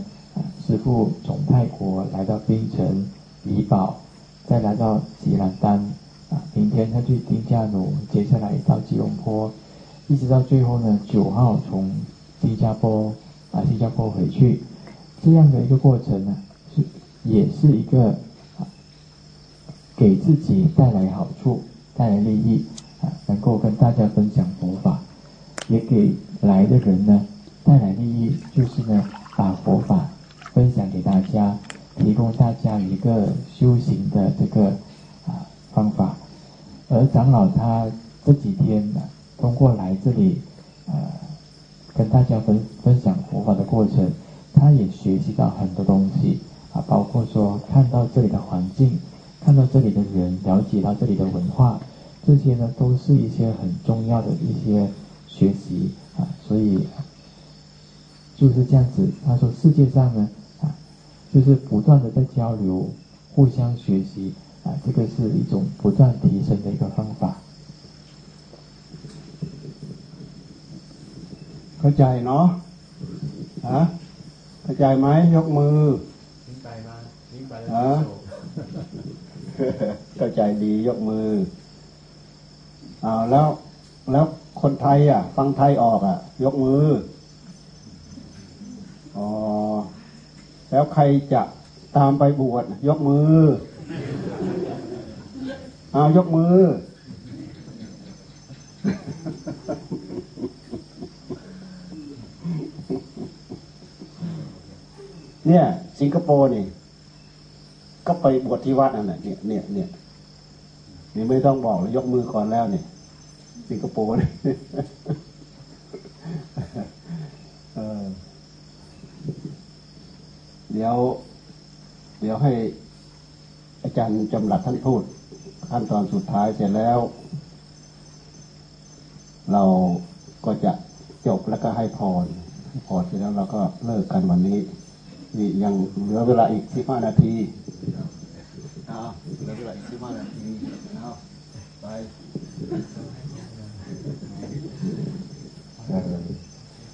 师傅从泰国来到槟城、怡保，再来到吉兰丹，啊，明天他去丁加奴，接下来到吉隆坡。一直到最后呢，九号从新加坡啊新加坡回去，这样的一个过程呢，是也是一个给自己带来好处、带来利益能够跟大家分享佛法，也给来的人呢带来利益，就是呢把佛法分享给大家，提供大家一个修行的这个啊方法。而长老他这几天呢，通过来这里呃跟大家分分享佛法的过程，他也学习到很多东西啊，包括说看到这里的环境，看到这里的人，了解到这里的文化，这些呢都是一些很重要的一些学习啊，所以。就是这样子，他说世界上呢，啊，就是不断的在交流，互相学习，啊，这个是一种不断提升的一个方法。เข้าใจเนาะฮะเข้าใจไหมยกมือ ทิ้งไปมาทิ้งไป ฮะ เข้าใจดียกมือ อ้าวแล้วแล้วคนไทยอะ ฟังไทยออกอะ ยกมืออ๋อแล้วใครจะตามไปบวชยกมือเอายกมือ เนี่ย สิงคโปร์นี่ ก็ไปบวชที่วัดนั่นแหละเนี่ยเนี่ยเนี่ยนี่ไม่ต้องบอกเลยยกมือก่อนแล้วเนี่ย สิงคโปร์นี่เออเดี๋ยว เดี๋ยวให้อาจารย์จำหลัดท่านพูดขั้นตอนสุดท้ายเสร็จแล้ว เราก็จะจบแล้วก็ให้พรพรเสร็จแล้วเราก็เลิกกันวันนี้นี่ยังเหลือเวลาอีกสิบห้านาทีเอาเหลือเวลาอีกสิบห้านาทีเอาไป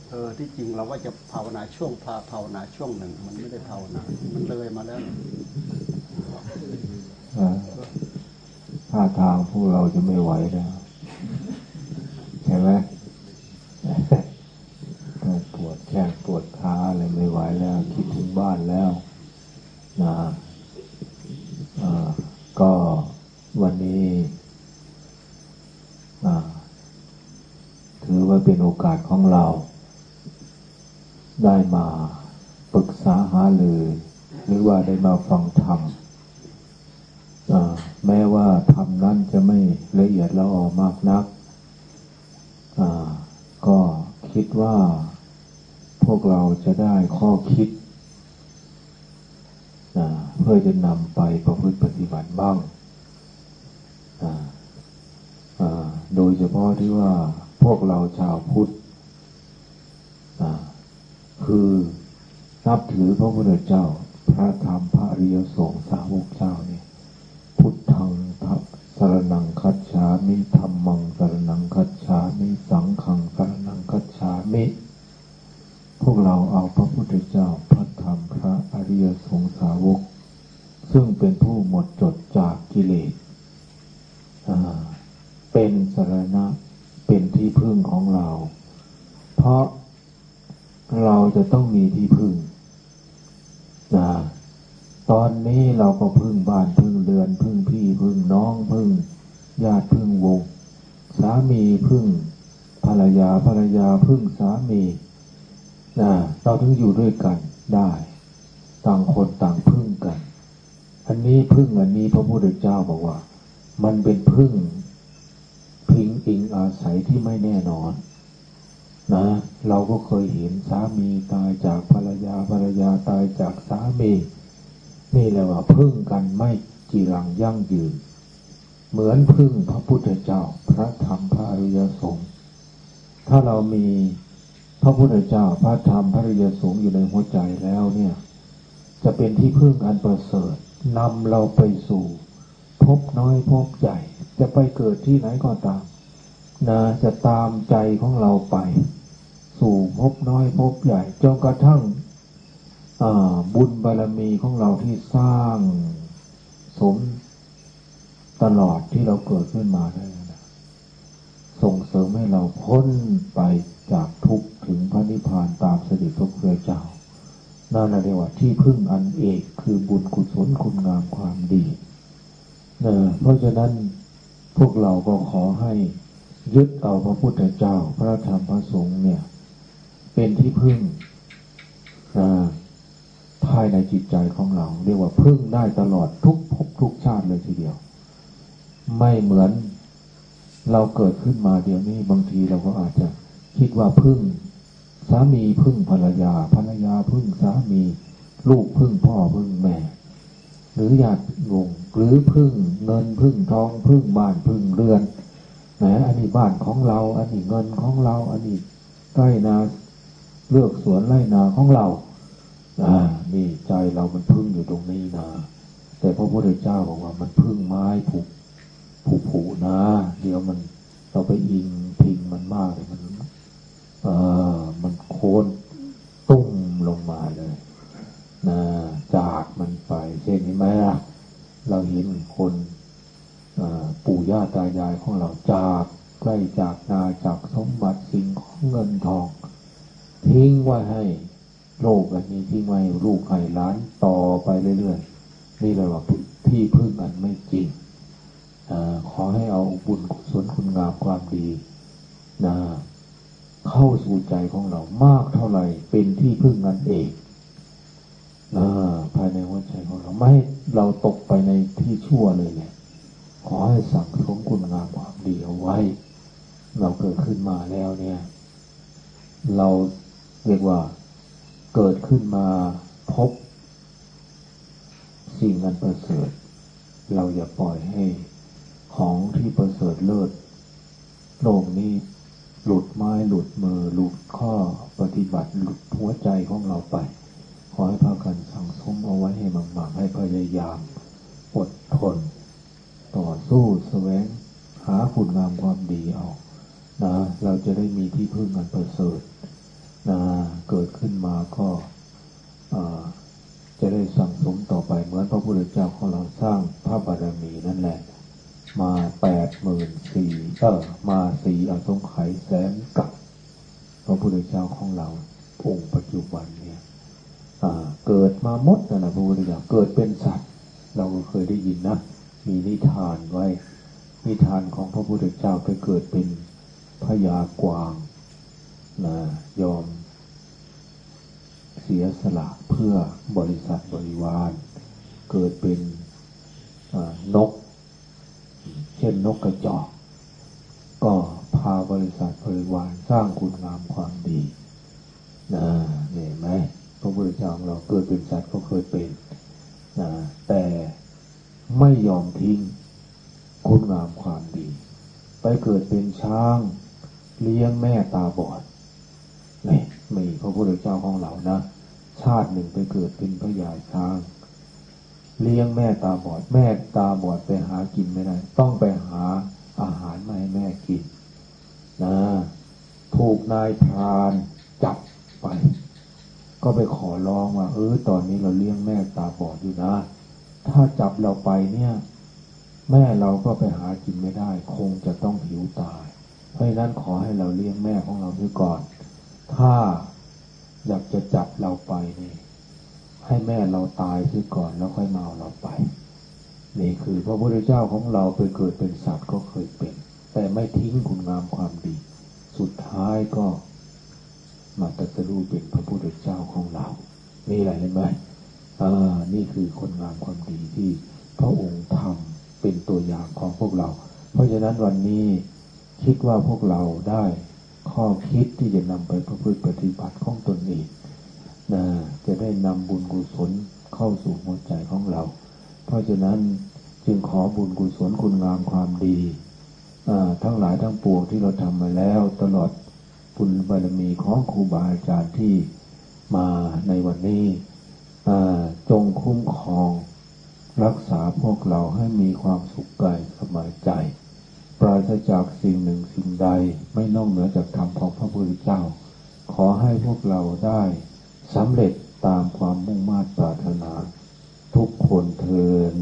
เออที่จริงเราว่าจะภาวนาช่วงพาภาวนาช่วงหนึ่ง มันไม่ได้ภาวนา มันเลยมาแล้วเอ่อท่าทางพวกเราจะไม่ไหวแล้วใช่ไหมปวดแข้งปวดขาอะไรไม่ไหวแล้ว คิดถึงบ้านแล้วนะก็วันนี้อ่า ถือว่าเป็นโอกาสของเรา ได้มาปรึกษาหารือหรือว่าได้มาฟังธรรมแม้ว่าธรรมนั้นจะไม่ละเอียดละออมากนัก ก็คิดว่าพวกเราจะได้ข้อคิด เพื่อจะนำไปประพฤติปฏิบัติบ้าง โดยเฉพาะที่ว่า พวกเราชาวพุทธคือนับถือพระพุทธเจ้า พระธรรมพระอริยสงฆ์สาวกเจ้าเนี่ยพุทธังทัพสรนังคัจฉามิธรรมังสรนังคัจฉามิสังฆังสรนังคัจฉามิ พวกเราเอาพระพุทธเจ้า พระธรรมพระอริยสงฆ์สาวก ซึ่งเป็นผู้หมดจดจากกิเลสเป็นสรณะ เป็นที่พึ่งของเรา เพราะเราจะต้องมีที่พึ่งนะตอนนี้เราก็พึ่งบ้านพึ่งเรือน พึ่งพี่พึ่งน้องพึ่งญาติพึ่งวง สามีพึ่งภรรยาภรรยาพึ่งสามีนะเราถึงอยู่ด้วยกันได้ ต่างคนต่างพึ่งกัน อันนี้พึ่งอันนี้พระพุทธเจ้าบอกว่า มันเป็นพึ่ง พิงอิงอาศัยที่ไม่แน่นอนนะเราก็เคยเห็นสามีตายจากภรรยาภรรยาตายจากสามี นี่แหละว่าพึ่งกันไม่จีรังยั่งยืน เหมือนพึ่งพระพุทธเจ้าพระธรรมพระอริยสงฆ์ถ้าเรามีพระพุทธเจ้าพระธรรมพระอริยสงฆ์อยู่ในหัวใจแล้วเนี่ย จะเป็นที่พึ่งอันประเสริฐนำเราไปสู่พบน้อยพบใหญ่ จะไปเกิดที่ไหนก็ตามนะจะตามใจของเราไป สู่พบน้อยพบใหญ่จนกระทั่งบุญบารมีของเราที่สร้างสมตลอดที่เราเกิดขึ้นมาได้นะส่งเสริมให้เราพ้นไปจากทุกข์ถึงพระนิพพานตามเสด็จพระพุทธเจ้านั่นเรียกว่าที่พึ่งอันเอกคือบุญกุศลคุณงามความดีเนะเพราะฉะนั้น พวกเราก็ขอให้ยึดเอาพระพุทธเจ้าพระธรรมพระสงฆ์เนี่ย เป็นที่พึ่งภายในจิตใจของเรา เรียกว่าพึ่งได้ตลอดทุกภพทุกชาติเลยทีเดียว ไม่เหมือนเราเกิดขึ้นมาเดี๋ยวนี้บางทีเราก็อาจจะคิดว่าพึ่ง สามีพึ่งภรรยาภรรยาพึ่งสามี ลูกพึ่งพ่อพึ่งแม่ หรือญาติวงหรือพึ่งเงินพึ่งทองพึ่งบ้านพึ่งเรือนแหมอันนี้บ้านของเรา อันนี้เงินของเรา อันนี้ไร่นาเลือกสวนไร่นาของเราอ่านี่ใจเรามันพึ่งอยู่ตรงนี้นะแต่พระพุทธเจ้าบอกว่ามันพึ่งไม้ผูกผูกผูนะ เดี๋ยวมันเราไปอิงพิงมันมากเลยมันเออมันโคนตุ้มลงมาเลย จากมันไป เช่นนี้ไหมล่ะเราเห็นคนปู่ย่าตายายของเราจากใกล้จากนาจากสมบัติสิ่งของเงินทอง ทิ้งไว้ให้โลกอันนี้ทิ้งไว้ลูกให้ล้านต่อไปเรื่อยๆนี่เลยว่าที่พึ่งอันไม่จริงอขอให้เอาบุญกุศลคุณงามความดีนะเข้าสู่ใจของเรามากเท่าไหร่เป็นที่พึ่งนันเอง ภายในหัวใจของเราไม่เราตกไปในที่ชั่วเลยเนี่ยขอให้สั่งสมคุณงามความดีเอาไว้ เราเกิดขึ้นมาแล้วเนี่ย เราเรียกว่าเกิดขึ้นมาพบ สิ่งนั้นประเสริฐ เราอย่าปล่อยให้ของที่ประเสริฐเลิศโลกนี้หลุดไม้หลุดมือหลุดข้อปฏิบัติหลุดหัวใจของเราไป ขอให้พากันสั่งสมเอาไว้ให้มากๆให้พยายาม อดทน ต่อสู้แสวง หาคุณงามความดีเอานะ เราจะได้มีที่พึ่งอันประเสริฐนะเกิดขึ้นมาก็จะได้สั่งสมต่อไปเหมือนพระพุทธเจ้าของเราสร้างพระบารมีนั่นแหละ มาแปดหมื่นสี่เออมาสี่อสงไขยแสนกับ พระพุทธเจ้าของเราองค์ปัจจุบัน เกิดมามดนะนะพระพุทธเจ้าเกิดเป็นสัตว์ เราก็เคยได้ยินนะ มีนิทานไว้ นิทานของพระพุทธเจ้าไปเกิดเป็นพญากวางนะยอม เสียสละเพื่อบริษัทบริวาร เกิดเป็นนก เช่นนกกระจอก ก็พาบริษัทบริวารสร้างคุณงามความดีนะเห็นไหม พระพุทธเจ้าเราเกิดเป็นสัตว์ก็เคยเป็นนะแต่ไม่ยอมทิ้งคุณงามความดี ไปเกิดเป็นช้าง เลี้ยงแม่ตาบอดนี่มีพระพุทธเจ้าของเรานะ ชาติหนึ่งไปเกิดเป็นพระยาช้าง เลี้ยงแม่ตาบอด แม่ตาบอดไปหากินไม่ได้ ต้องไปหาอาหารมาให้แม่กินนะถูกนายพรานจับไป ก็ไปขอร้องว่าเออตอนนี้เราเลี้ยงแม่ตาบอดอยู่นะ ถ้าจับเราไปเนี่ย แม่เราก็ไปหากินไม่ได้ คงจะต้องหิวตาย เพราะนั้นขอให้เราเลี้ยงแม่ของเราด้วยก่อน ถ้าอยากจะจับเราไปนี่ ให้แม่เราตายด้วยก่อนแล้วค่อยมาเอาเราไปนี่คือพระพุทธเจ้าของเราไปเกิดเป็นสัตว์ก็เคยเป็น แต่ไม่ทิ้งคุณงามความดี สุดท้ายก็ มาตัสรู้เป็นพระพุทธเจ้าของเรา นี่อะไรเห็นไหมอ่านี่คือคนงามความดีที่พระองค์ทำเป็นตัวอย่างของพวกเรา เพราะฉะนั้นวันนี้คิดว่าพวกเราได้ข้อคิดที่จะนำไปประพฤติปฏิบัติของตนเองนะจะได้นำบุญกุศลเข้าสู่หัวใจของเรา เพราะฉะนั้นจึงขอบุญกุศลคุณงามความดีทั้งหลายทั้งปวงที่เราทำมาแล้วตลอด บุญบารมีของครูบาอาจารย์ที่มาในวันนี้จงคุ้มครอง รักษาพวกเราให้มีความสุขกายสบายใจ ปราศจากสิ่งหนึ่งสิ่งใดไม่นอกเหนือจากธรรมของพระพุทธเจ้า ขอให้พวกเราได้สำเร็จตามความมุ่งมา่ปรารถนา ทุกคนเทิน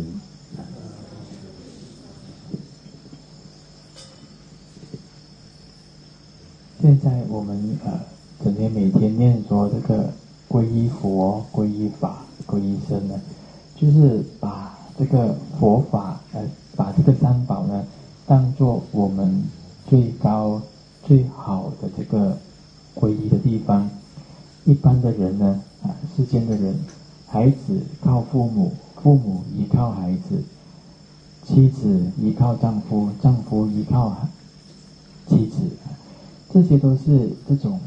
现在我们呃整天每天念说这个皈依佛、皈依法、皈依僧呢，就是把这个佛法，呃，把这个三宝呢，当做我们最高、最好的这个皈依的地方。一般的人呢，啊，世间的人，孩子靠父母，父母依靠孩子，妻子依靠丈夫，丈夫依靠妻子，这些都是这种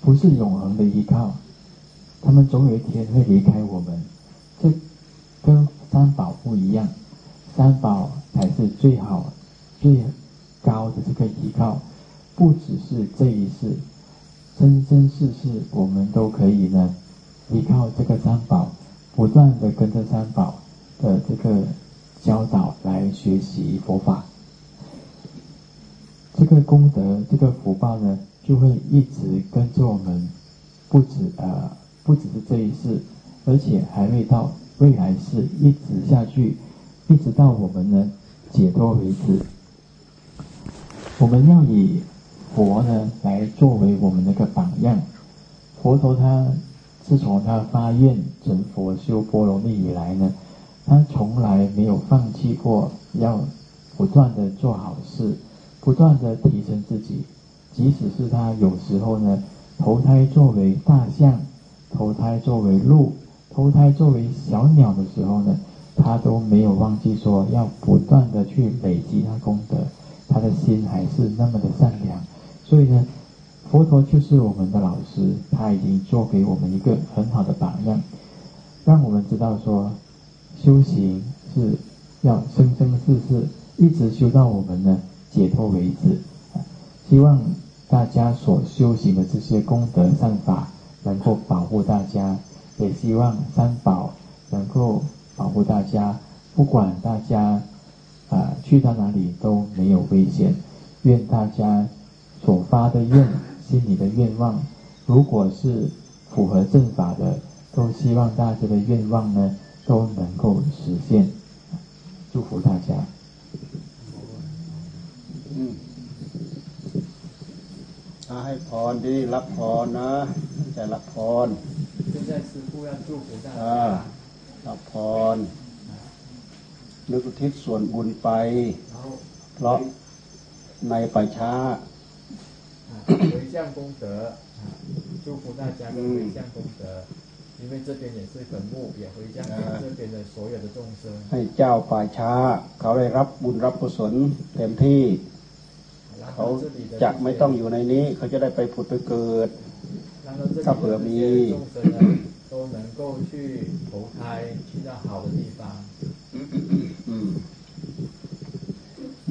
不是永恒的依靠，他们总有一天会离开我们。这跟三宝不一样，三宝才是最好、最高的这个依靠，不只是这一世。生生世世，我们都可以呢，依靠这个三宝，不断的跟着三宝的这个教导来学习佛法。这个功德，这个福报呢，就会一直跟着我们，不止呃，不只是这一世，而且还会到未来世一直下去，一直到我们呢解脱为止。我们要以。佛呢，来作为我们那个榜样。佛陀他自从他发愿成佛修波罗蜜以来呢，他从来没有放弃过要不断的做好事，不断的提升自己。即使是他有时候呢，投胎作为大象，投胎作为鹿，投胎作为小鸟的时候呢，他都没有忘记说要不断的去累积他功德，他的心还是那么的善良。所以呢，佛陀就是我们的老师，他已经做给我们一个很好的榜样，让我们知道说，修行是要生生世世一直修到我们呢解脱为止。希望大家所修行的这些功德善法能够保护大家，也希望三宝能够保护大家，不管大家啊去到哪里都没有危险。愿大家。所发的愿，心里的愿望，如果是符合正法的，都希望大家的愿望呢都能够实现。祝福大家。 ให้พรดีรับพรนะจะรับพร现在师父要祝福大家รับพรนึกอุทิศส่วนบุญไป เพราะในป่าช้า回向功德，祝福大家跟回向功德，因为这边也是坟墓，也回向给这边的所有的众生。ให้เจ้าป่าช้าเขาได้รับบุญรับกุศลเต็มที่ เขาจะไม่ต้องอยู่ในนี้ เขาจะได้ไปผุดไปเกิด ถ้าเผื่อมี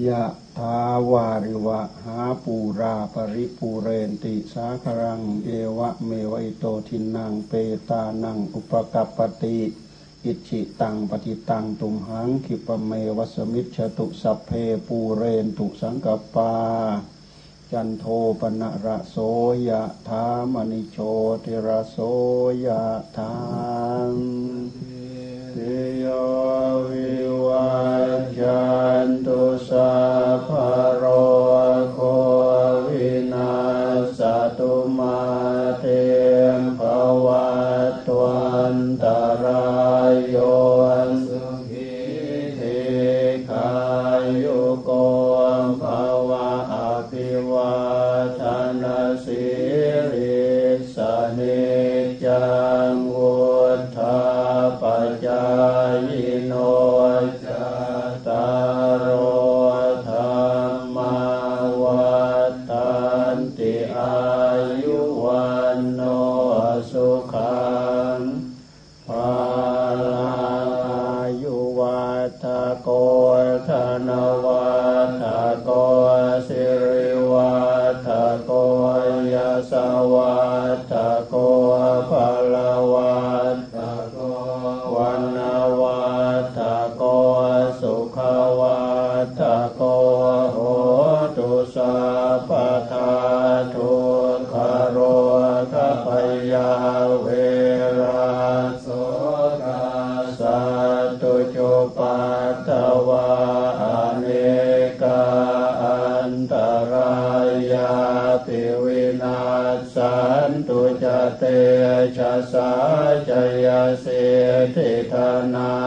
ยะทาวาริวะหาปูราปริปูเรนติสาครัง เอวะเมวิโตทินังเปตานังอุปกัปติ อิชิตังปฏิตังตุมหังคิปเมวัสมิชตุสัพเพปูเรนตุสังกปา จันโทปนะระโสยะธามณิโชติระโสยะธาม เยวิวัจันตุสัพพโรโควินาสตุมาเตมภวัตวันตรายโยสุขิธิขายุโกภวะอภิวาทนาสิริสเนจังวุฒา ชาสาจยาเสทิธานา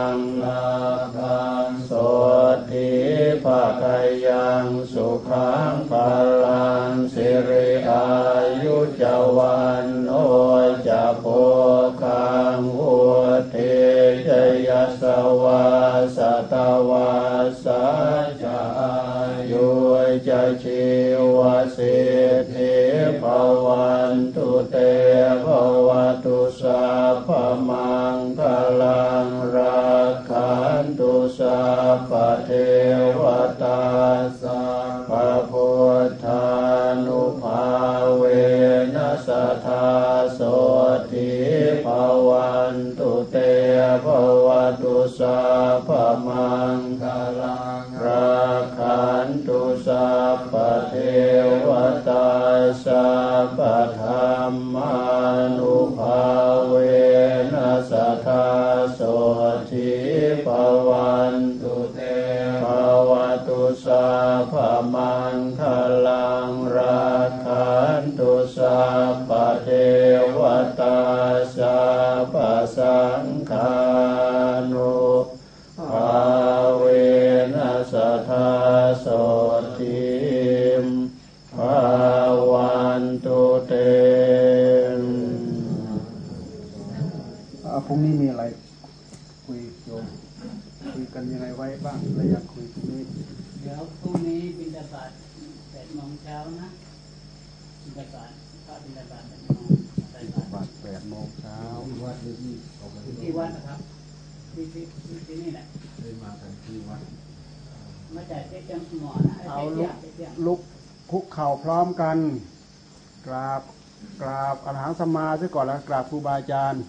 กราบครูบาอาจารย์